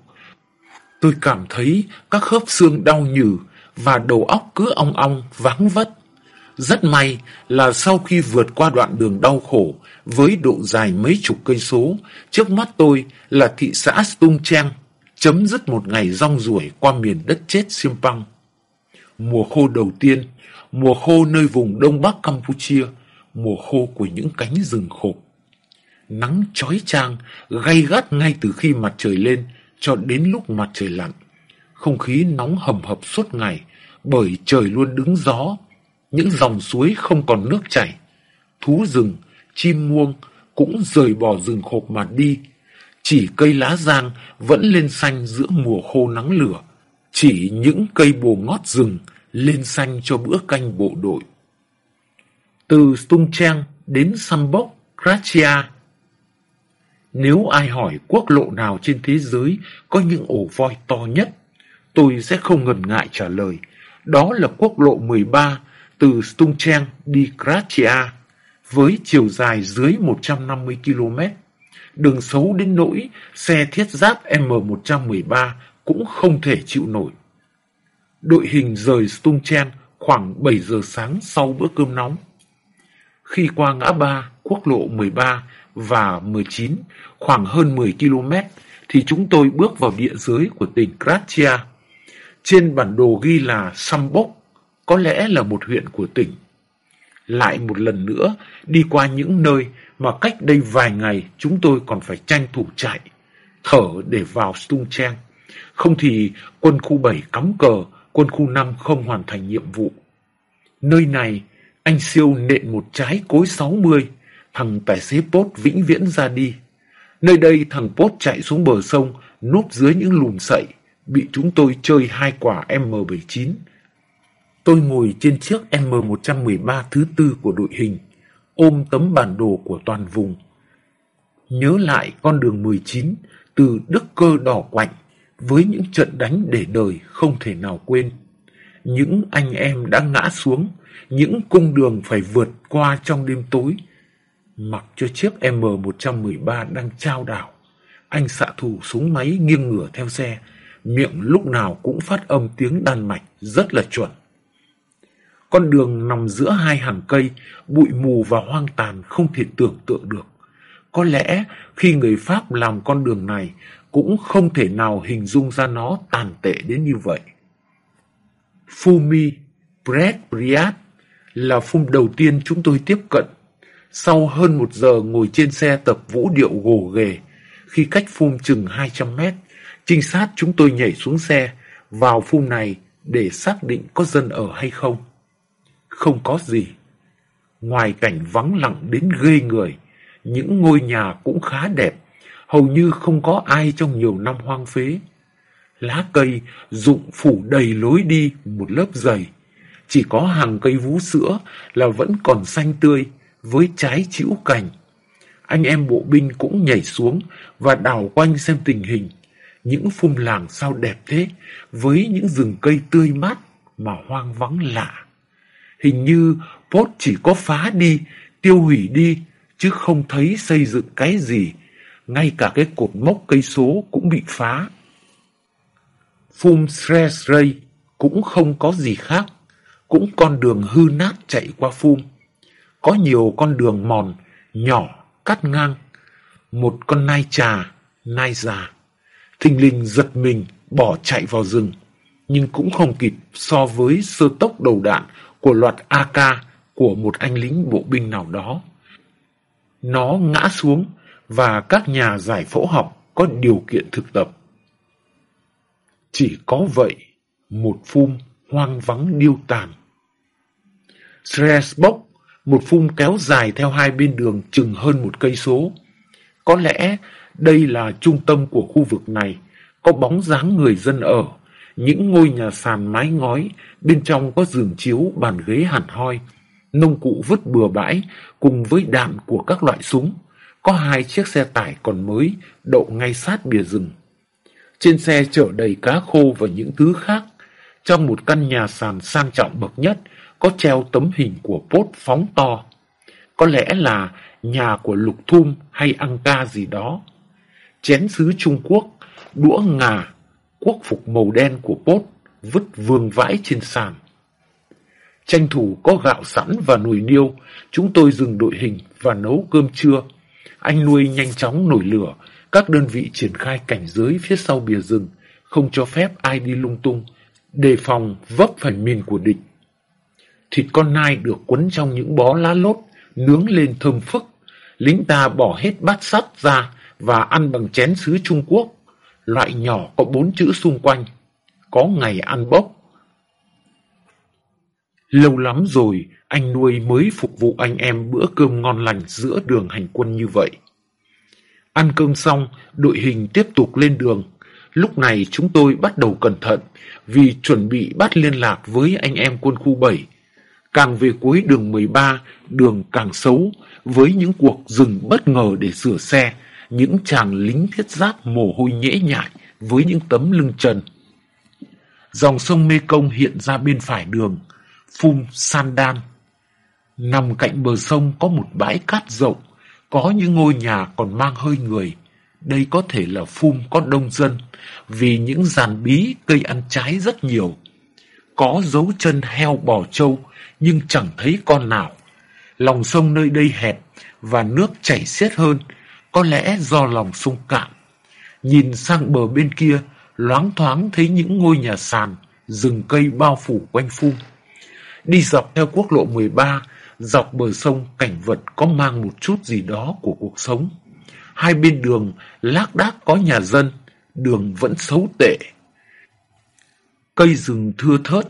Tôi cảm thấy các khớp xương đau nhừ và đầu óc cứ ong ong vắng vất. Rất may là sau khi vượt qua đoạn đường đau khổ với độ dài mấy chục cây số, trước mắt tôi là thị xã Stung Trang, chấm dứt một ngày rong ruổi qua miền đất chết Simpang. Mùa khô đầu tiên, mùa khô nơi vùng đông bắc Campuchia, mùa khô của những cánh rừng khộp. Nắng chói chang, gay gắt ngay từ khi mặt trời lên cho đến lúc mặt trời lặn. Không khí nóng hầm hập suốt ngày bởi trời luôn đứng gió. Những dòng suối không còn nước chảy. Thú rừng, chim muông cũng rời bỏ rừng khộp mà đi. Chỉ cây lá giang vẫn lên xanh giữa mùa khô nắng lửa. Chỉ những cây bồ ngót rừng lên xanh cho bữa canh bộ đội. Từ Stung Trang đến Sambok, Kratia nếu ai hỏi quốc lộ nào trên thế giới có những ổ voi to nhất, tôi sẽ không ngần ngại trả lời. Đó là quốc lộ 13 từ Stung đi Kratia với chiều dài dưới 150 km. Đường xấu đến nỗi xe thiết giáp M113 cũng không thể chịu nổi. Đội hình rời Stung khoảng 7 giờ sáng sau bữa cơm nóng. Khi qua ngã ba, quốc lộ 13 và 19, khoảng hơn 10 km, thì chúng tôi bước vào địa giới của tỉnh Kratia. Trên bản đồ ghi là Sambok, có lẽ là một huyện của tỉnh. Lại một lần nữa, đi qua những nơi mà cách đây vài ngày chúng tôi còn phải tranh thủ chạy, thở để vào Stung Trang. Không thì quân khu 7 cắm cờ, quân khu 5 không hoàn thành nhiệm vụ. Nơi này, anh siêu nện một trái cối 60, thằng tài xế Pốt vĩnh viễn ra đi. Nơi đây thằng Pốt chạy xuống bờ sông, núp dưới những lùm sậy, bị chúng tôi chơi hai quả M79. Tôi ngồi trên chiếc M113 thứ tư của đội hình, ôm tấm bản đồ của toàn vùng. Nhớ lại con đường 19 từ Đức Cơ đỏ quạnh với những trận đánh để đời không thể nào quên. Những anh em đã ngã xuống, những cung đường phải vượt qua trong đêm tối. Mặc cho chiếc M113 đang trao đảo, anh xạ thủ súng máy nghiêng ngửa theo xe, miệng lúc nào cũng phát âm tiếng đan mạch rất là chuẩn. Con đường nằm giữa hai hàng cây, bụi mù và hoang tàn không thể tưởng tượng được. Có lẽ khi người Pháp làm con đường này cũng không thể nào hình dung ra nó tàn tệ đến như vậy. Fumi Brett Briat là phum đầu tiên chúng tôi tiếp cận. Sau hơn một giờ ngồi trên xe tập vũ điệu gồ ghề, khi cách phum chừng 200 mét, trinh sát chúng tôi nhảy xuống xe, vào phum này để xác định có dân ở hay không. Không có gì. Ngoài cảnh vắng lặng đến ghê người, những ngôi nhà cũng khá đẹp, hầu như không có ai trong nhiều năm hoang phế. Lá cây rụng phủ đầy lối đi một lớp dày. Chỉ có hàng cây vú sữa là vẫn còn xanh tươi với trái chĩu cành. Anh em bộ binh cũng nhảy xuống và đào quanh xem tình hình. Những phum làng sao đẹp thế với những rừng cây tươi mát mà hoang vắng lạ. Hình như post chỉ có phá đi, tiêu hủy đi, chứ không thấy xây dựng cái gì. Ngay cả cái cột mốc cây số cũng bị phá. Phum Sresray cũng không có gì khác, cũng con đường hư nát chạy qua Phum. Có nhiều con đường mòn, nhỏ, cắt ngang. Một con nai trà, nai già. Thình linh giật mình, bỏ chạy vào rừng. Nhưng cũng không kịp so với sơ tốc đầu đạn của loạt AK của một anh lính bộ binh nào đó. Nó ngã xuống và các nhà giải phẫu học có điều kiện thực tập. Chỉ có vậy, một phum hoang vắng điêu tàn. Sresbok, một phum kéo dài theo hai bên đường chừng hơn một cây số. Có lẽ đây là trung tâm của khu vực này, có bóng dáng người dân ở, những ngôi nhà sàn mái ngói, bên trong có giường chiếu, bàn ghế hẳn hoi, nông cụ vứt bừa bãi cùng với đạn của các loại súng. Có hai chiếc xe tải còn mới đậu ngay sát bìa rừng. Trên xe chở đầy cá khô và những thứ khác. Trong một căn nhà sàn sang trọng bậc nhất có treo tấm hình của Pốt phóng to. Có lẽ là nhà của Lục Thum hay Ăn gì đó. Chén sứ Trung Quốc, đũa ngà, quốc phục màu đen của Pốt vứt vương vãi trên sàn. Tranh thủ có gạo sẵn và nồi niêu, chúng tôi dừng đội hình và nấu cơm trưa. Anh nuôi nhanh chóng nổi lửa, các đơn vị triển khai cảnh giới phía sau bìa rừng, không cho phép ai đi lung tung, đề phòng vấp phải mìn của địch. Thịt con nai được quấn trong những bó lá lốt, nướng lên thơm phức. Lính ta bỏ hết bát sắt ra và ăn bằng chén sứ Trung Quốc, loại nhỏ có bốn chữ xung quanh. Có ngày ăn bốc. Lâu lắm rồi, anh nuôi mới phục vụ anh em bữa cơm ngon lành giữa đường hành quân như vậy. Ăn cơm xong, đội hình tiếp tục lên đường. Lúc này chúng tôi bắt đầu cẩn thận vì chuẩn bị bắt liên lạc với anh em quân khu 7. Càng về cuối đường 13, đường càng xấu với những cuộc dừng bất ngờ để sửa xe, những chàng lính thiết giáp mồ hôi nhễ nhại với những tấm lưng trần. Dòng sông Mê Công hiện ra bên phải đường, Phum Sandan. Nằm cạnh bờ sông có một bãi cát rộng, có những ngôi nhà còn mang hơi người. Đây có thể là Phum có đông dân, vì những giàn bí cây ăn trái rất nhiều. Có dấu chân heo bò trâu, nhưng chẳng thấy con nào. Lòng sông nơi đây hẹp và nước chảy xiết hơn, có lẽ do lòng sung cạn. Nhìn sang bờ bên kia, loáng thoáng thấy những ngôi nhà sàn, rừng cây bao phủ quanh phum. Đi dọc theo quốc lộ 13, dọc bờ sông cảnh vật có mang một chút gì đó của cuộc sống. Hai bên đường lác đác có nhà dân, đường vẫn xấu tệ. Cây rừng thưa thớt,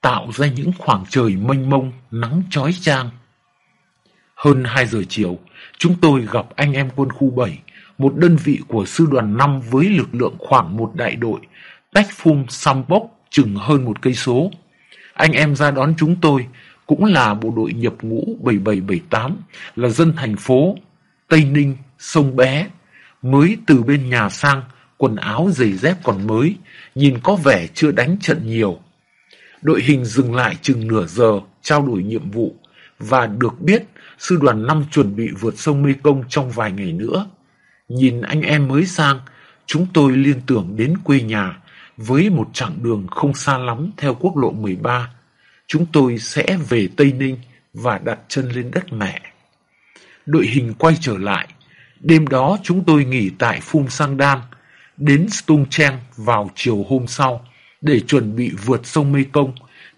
tạo ra những khoảng trời mênh mông, nắng chói chang. Hơn 2 giờ chiều, chúng tôi gặp anh em quân khu 7, một đơn vị của sư đoàn 5 với lực lượng khoảng một đại đội, tách phum xăm bốc chừng hơn một cây số. Anh em ra đón chúng tôi, cũng là bộ đội nhập ngũ 7778, là dân thành phố, Tây Ninh, sông Bé, mới từ bên nhà sang, quần áo giày dép còn mới, nhìn có vẻ chưa đánh trận nhiều. Đội hình dừng lại chừng nửa giờ, trao đổi nhiệm vụ, và được biết sư đoàn 5 chuẩn bị vượt sông Mekong trong vài ngày nữa. Nhìn anh em mới sang, chúng tôi liên tưởng đến quê nhà, với một chặng đường không xa lắm theo quốc lộ 13. Chúng tôi sẽ về Tây Ninh và đặt chân lên đất mẹ. Đội hình quay trở lại. Đêm đó chúng tôi nghỉ tại Phum Sang Đan, đến Stung Cheng vào chiều hôm sau để chuẩn bị vượt sông Mekong,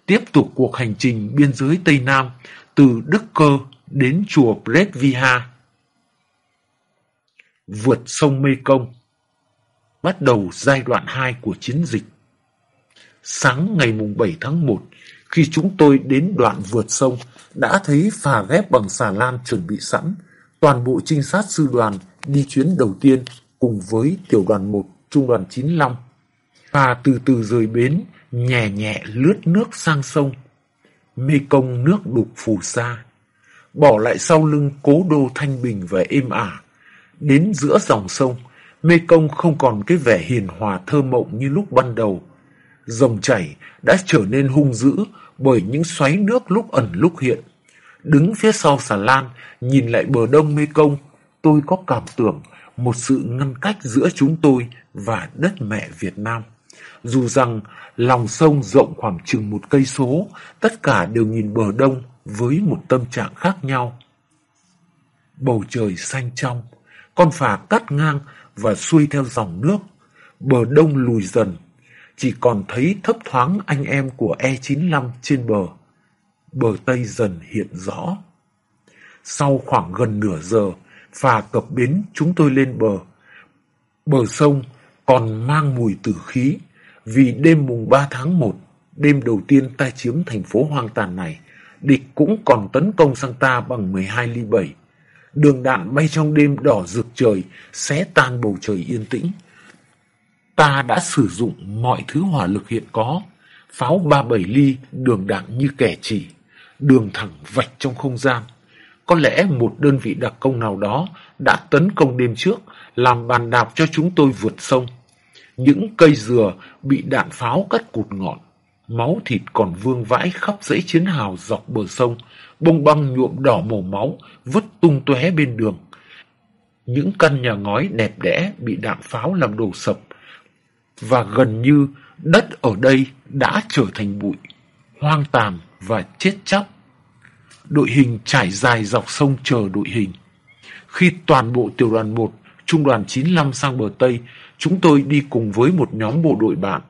tiếp tục cuộc hành trình biên giới Tây Nam từ Đức Cơ đến chùa Bredviha. Vượt sông mê công, Bắt đầu giai đoạn 2 của chiến dịch. Sáng ngày mùng 7 tháng 1, khi chúng tôi đến đoạn vượt sông, đã thấy phà ghép bằng xà lan chuẩn bị sẵn. Toàn bộ trinh sát sư đoàn đi chuyến đầu tiên cùng với tiểu đoàn 1, trung đoàn 95. Phà từ từ rời bến, nhẹ nhẹ lướt nước sang sông. Mê công nước đục phù sa bỏ lại sau lưng cố đô thanh bình và êm ả. Đến giữa dòng sông, Mê Công không còn cái vẻ hiền hòa thơ mộng như lúc ban đầu. Dòng chảy đã trở nên hung dữ bởi những xoáy nước lúc ẩn lúc hiện. Đứng phía sau xà lan, nhìn lại bờ đông Mê Công, tôi có cảm tưởng một sự ngăn cách giữa chúng tôi và đất mẹ Việt Nam. Dù rằng lòng sông rộng khoảng chừng một cây số, tất cả đều nhìn bờ đông với một tâm trạng khác nhau. Bầu trời xanh trong, con phà cắt ngang và xuôi theo dòng nước. Bờ đông lùi dần, chỉ còn thấy thấp thoáng anh em của E95 trên bờ. Bờ tây dần hiện rõ. Sau khoảng gần nửa giờ, phà cập bến chúng tôi lên bờ. Bờ sông còn mang mùi tử khí vì đêm mùng 3 tháng 1, đêm đầu tiên ta chiếm thành phố hoang tàn này, địch cũng còn tấn công sang ta bằng 12 ly 7. Đường đạn bay trong đêm đỏ rực trời, xé tan bầu trời yên tĩnh. Ta đã sử dụng mọi thứ hỏa lực hiện có, pháo 37 ly, đường đạn như kẻ chỉ, đường thẳng vạch trong không gian. Có lẽ một đơn vị đặc công nào đó đã tấn công đêm trước, làm bàn đạp cho chúng tôi vượt sông. Những cây dừa bị đạn pháo cắt cụt ngọn, Máu thịt còn vương vãi khắp dãy chiến hào dọc bờ sông, bông băng nhuộm đỏ màu máu, vứt tung tóe bên đường. Những căn nhà ngói đẹp đẽ bị đạn pháo làm đổ sập, và gần như đất ở đây đã trở thành bụi, hoang tàn và chết chóc. Đội hình trải dài dọc sông chờ đội hình. Khi toàn bộ tiểu đoàn 1, trung đoàn 95 sang bờ Tây, chúng tôi đi cùng với một nhóm bộ đội bạn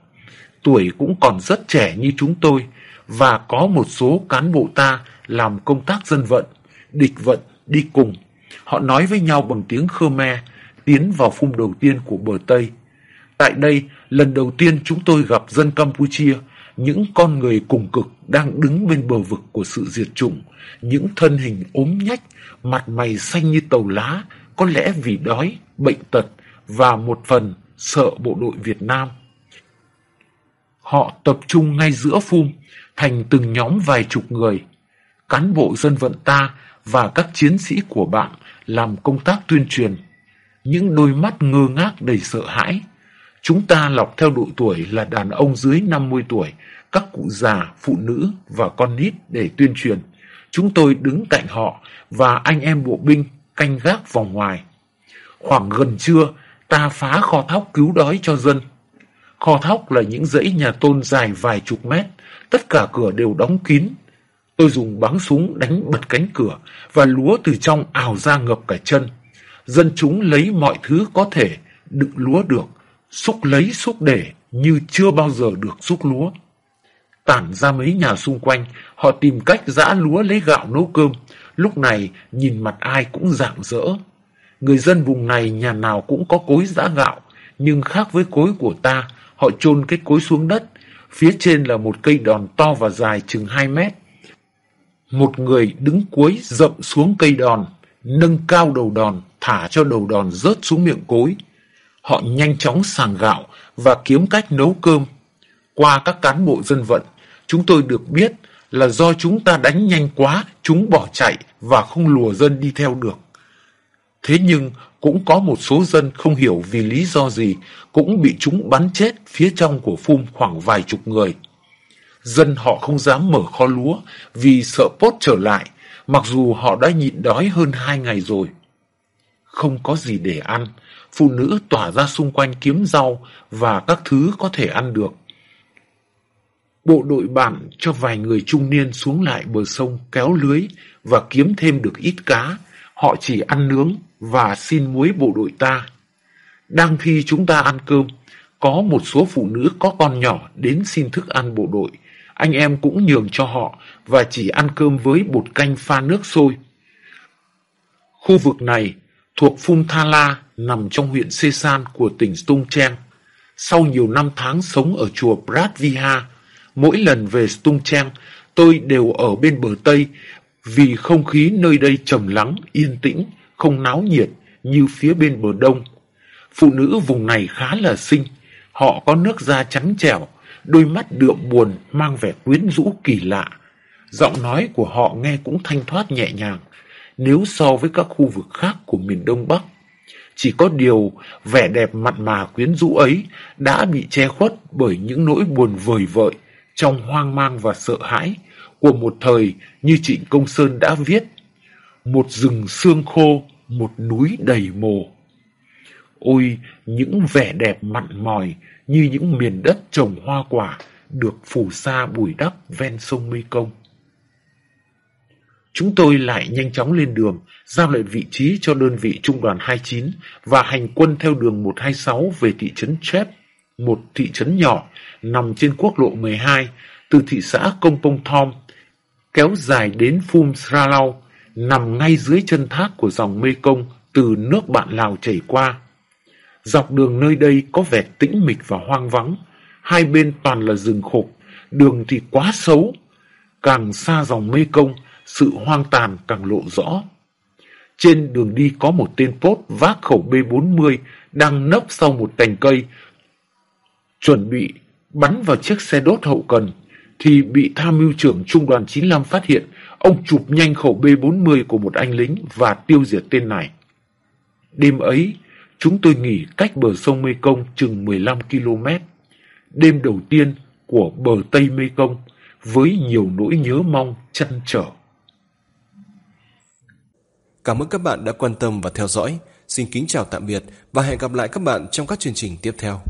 tuổi cũng còn rất trẻ như chúng tôi, và có một số cán bộ ta làm công tác dân vận, địch vận đi cùng. Họ nói với nhau bằng tiếng Khmer, tiến vào phung đầu tiên của bờ Tây. Tại đây, lần đầu tiên chúng tôi gặp dân Campuchia, những con người cùng cực đang đứng bên bờ vực của sự diệt chủng, những thân hình ốm nhách, mặt mày xanh như tàu lá, có lẽ vì đói, bệnh tật và một phần sợ bộ đội Việt Nam. Họ tập trung ngay giữa phum, thành từng nhóm vài chục người. Cán bộ dân vận ta và các chiến sĩ của bạn làm công tác tuyên truyền. Những đôi mắt ngơ ngác đầy sợ hãi. Chúng ta lọc theo độ tuổi là đàn ông dưới 50 tuổi các cụ già, phụ nữ và con nít để tuyên truyền. Chúng tôi đứng cạnh họ và anh em bộ binh canh gác vòng ngoài. Khoảng gần trưa, ta phá kho thóc cứu đói cho dân. Kho thóc là những dãy nhà tôn dài vài chục mét, tất cả cửa đều đóng kín. Tôi dùng bắn súng đánh bật cánh cửa và lúa từ trong ào ra ngập cả chân. Dân chúng lấy mọi thứ có thể đựng lúa được, xúc lấy xúc để như chưa bao giờ được xúc lúa. Tản ra mấy nhà xung quanh, họ tìm cách giã lúa lấy gạo nấu cơm. Lúc này nhìn mặt ai cũng rạng rỡ. Người dân vùng này nhà nào cũng có cối giã gạo, nhưng khác với cối của ta, họ chôn cái cối xuống đất. Phía trên là một cây đòn to và dài chừng 2 mét. Một người đứng cuối rậm xuống cây đòn, nâng cao đầu đòn, thả cho đầu đòn rớt xuống miệng cối. Họ nhanh chóng sàng gạo và kiếm cách nấu cơm. Qua các cán bộ dân vận, chúng tôi được biết là do chúng ta đánh nhanh quá, chúng bỏ chạy và không lùa dân đi theo được. Thế nhưng cũng có một số dân không hiểu vì lý do gì cũng bị chúng bắn chết phía trong của phum khoảng vài chục người. Dân họ không dám mở kho lúa vì sợ pốt trở lại, mặc dù họ đã nhịn đói hơn hai ngày rồi. Không có gì để ăn, phụ nữ tỏa ra xung quanh kiếm rau và các thứ có thể ăn được. Bộ đội bạn cho vài người trung niên xuống lại bờ sông kéo lưới và kiếm thêm được ít cá. Họ chỉ ăn nướng và xin muối bộ đội ta. Đang khi chúng ta ăn cơm, có một số phụ nữ có con nhỏ đến xin thức ăn bộ đội. Anh em cũng nhường cho họ và chỉ ăn cơm với bột canh pha nước sôi. Khu vực này thuộc Phum Thala nằm trong huyện Sesan của tỉnh Stung Treng. Sau nhiều năm tháng sống ở chùa Prat Viha, mỗi lần về Stung Treng, tôi đều ở bên bờ Tây vì không khí nơi đây trầm lắng, yên tĩnh, không náo nhiệt như phía bên bờ Đông. Phụ nữ vùng này khá là xinh, họ có nước da trắng trẻo, đôi mắt đượm buồn mang vẻ quyến rũ kỳ lạ. Giọng nói của họ nghe cũng thanh thoát nhẹ nhàng, nếu so với các khu vực khác của miền Đông Bắc. Chỉ có điều vẻ đẹp mặn mà quyến rũ ấy đã bị che khuất bởi những nỗi buồn vời vợi trong hoang mang và sợ hãi của một thời như Trịnh Công Sơn đã viết Một rừng xương khô, một núi đầy mồ. Ôi, những vẻ đẹp mặn mòi như những miền đất trồng hoa quả được phủ sa bùi đắp ven sông Mekong. Chúng tôi lại nhanh chóng lên đường, giao lại vị trí cho đơn vị trung đoàn 29 và hành quân theo đường 126 về thị trấn Chep, một thị trấn nhỏ nằm trên quốc lộ 12 từ thị xã Công Pông Thom, kéo dài đến Phum Sralau, nằm ngay dưới chân thác của dòng Mê Công từ nước bạn Lào chảy qua. Dọc đường nơi đây có vẻ tĩnh mịch và hoang vắng, hai bên toàn là rừng khộp, đường thì quá xấu. Càng xa dòng Mê Công, sự hoang tàn càng lộ rõ. Trên đường đi có một tên pốt vác khẩu B-40 đang nấp sau một cành cây, chuẩn bị bắn vào chiếc xe đốt hậu cần, thì bị tham mưu trưởng trung đoàn 95 phát hiện, ông chụp nhanh khẩu B-40 của một anh lính và tiêu diệt tên này. Đêm ấy, chúng tôi nghỉ cách bờ sông Mekong chừng 15 km. Đêm đầu tiên của bờ Tây Mekong với nhiều nỗi nhớ mong chăn trở. Cảm ơn các bạn đã quan tâm và theo dõi. Xin kính chào tạm biệt và hẹn gặp lại các bạn trong các chương trình tiếp theo.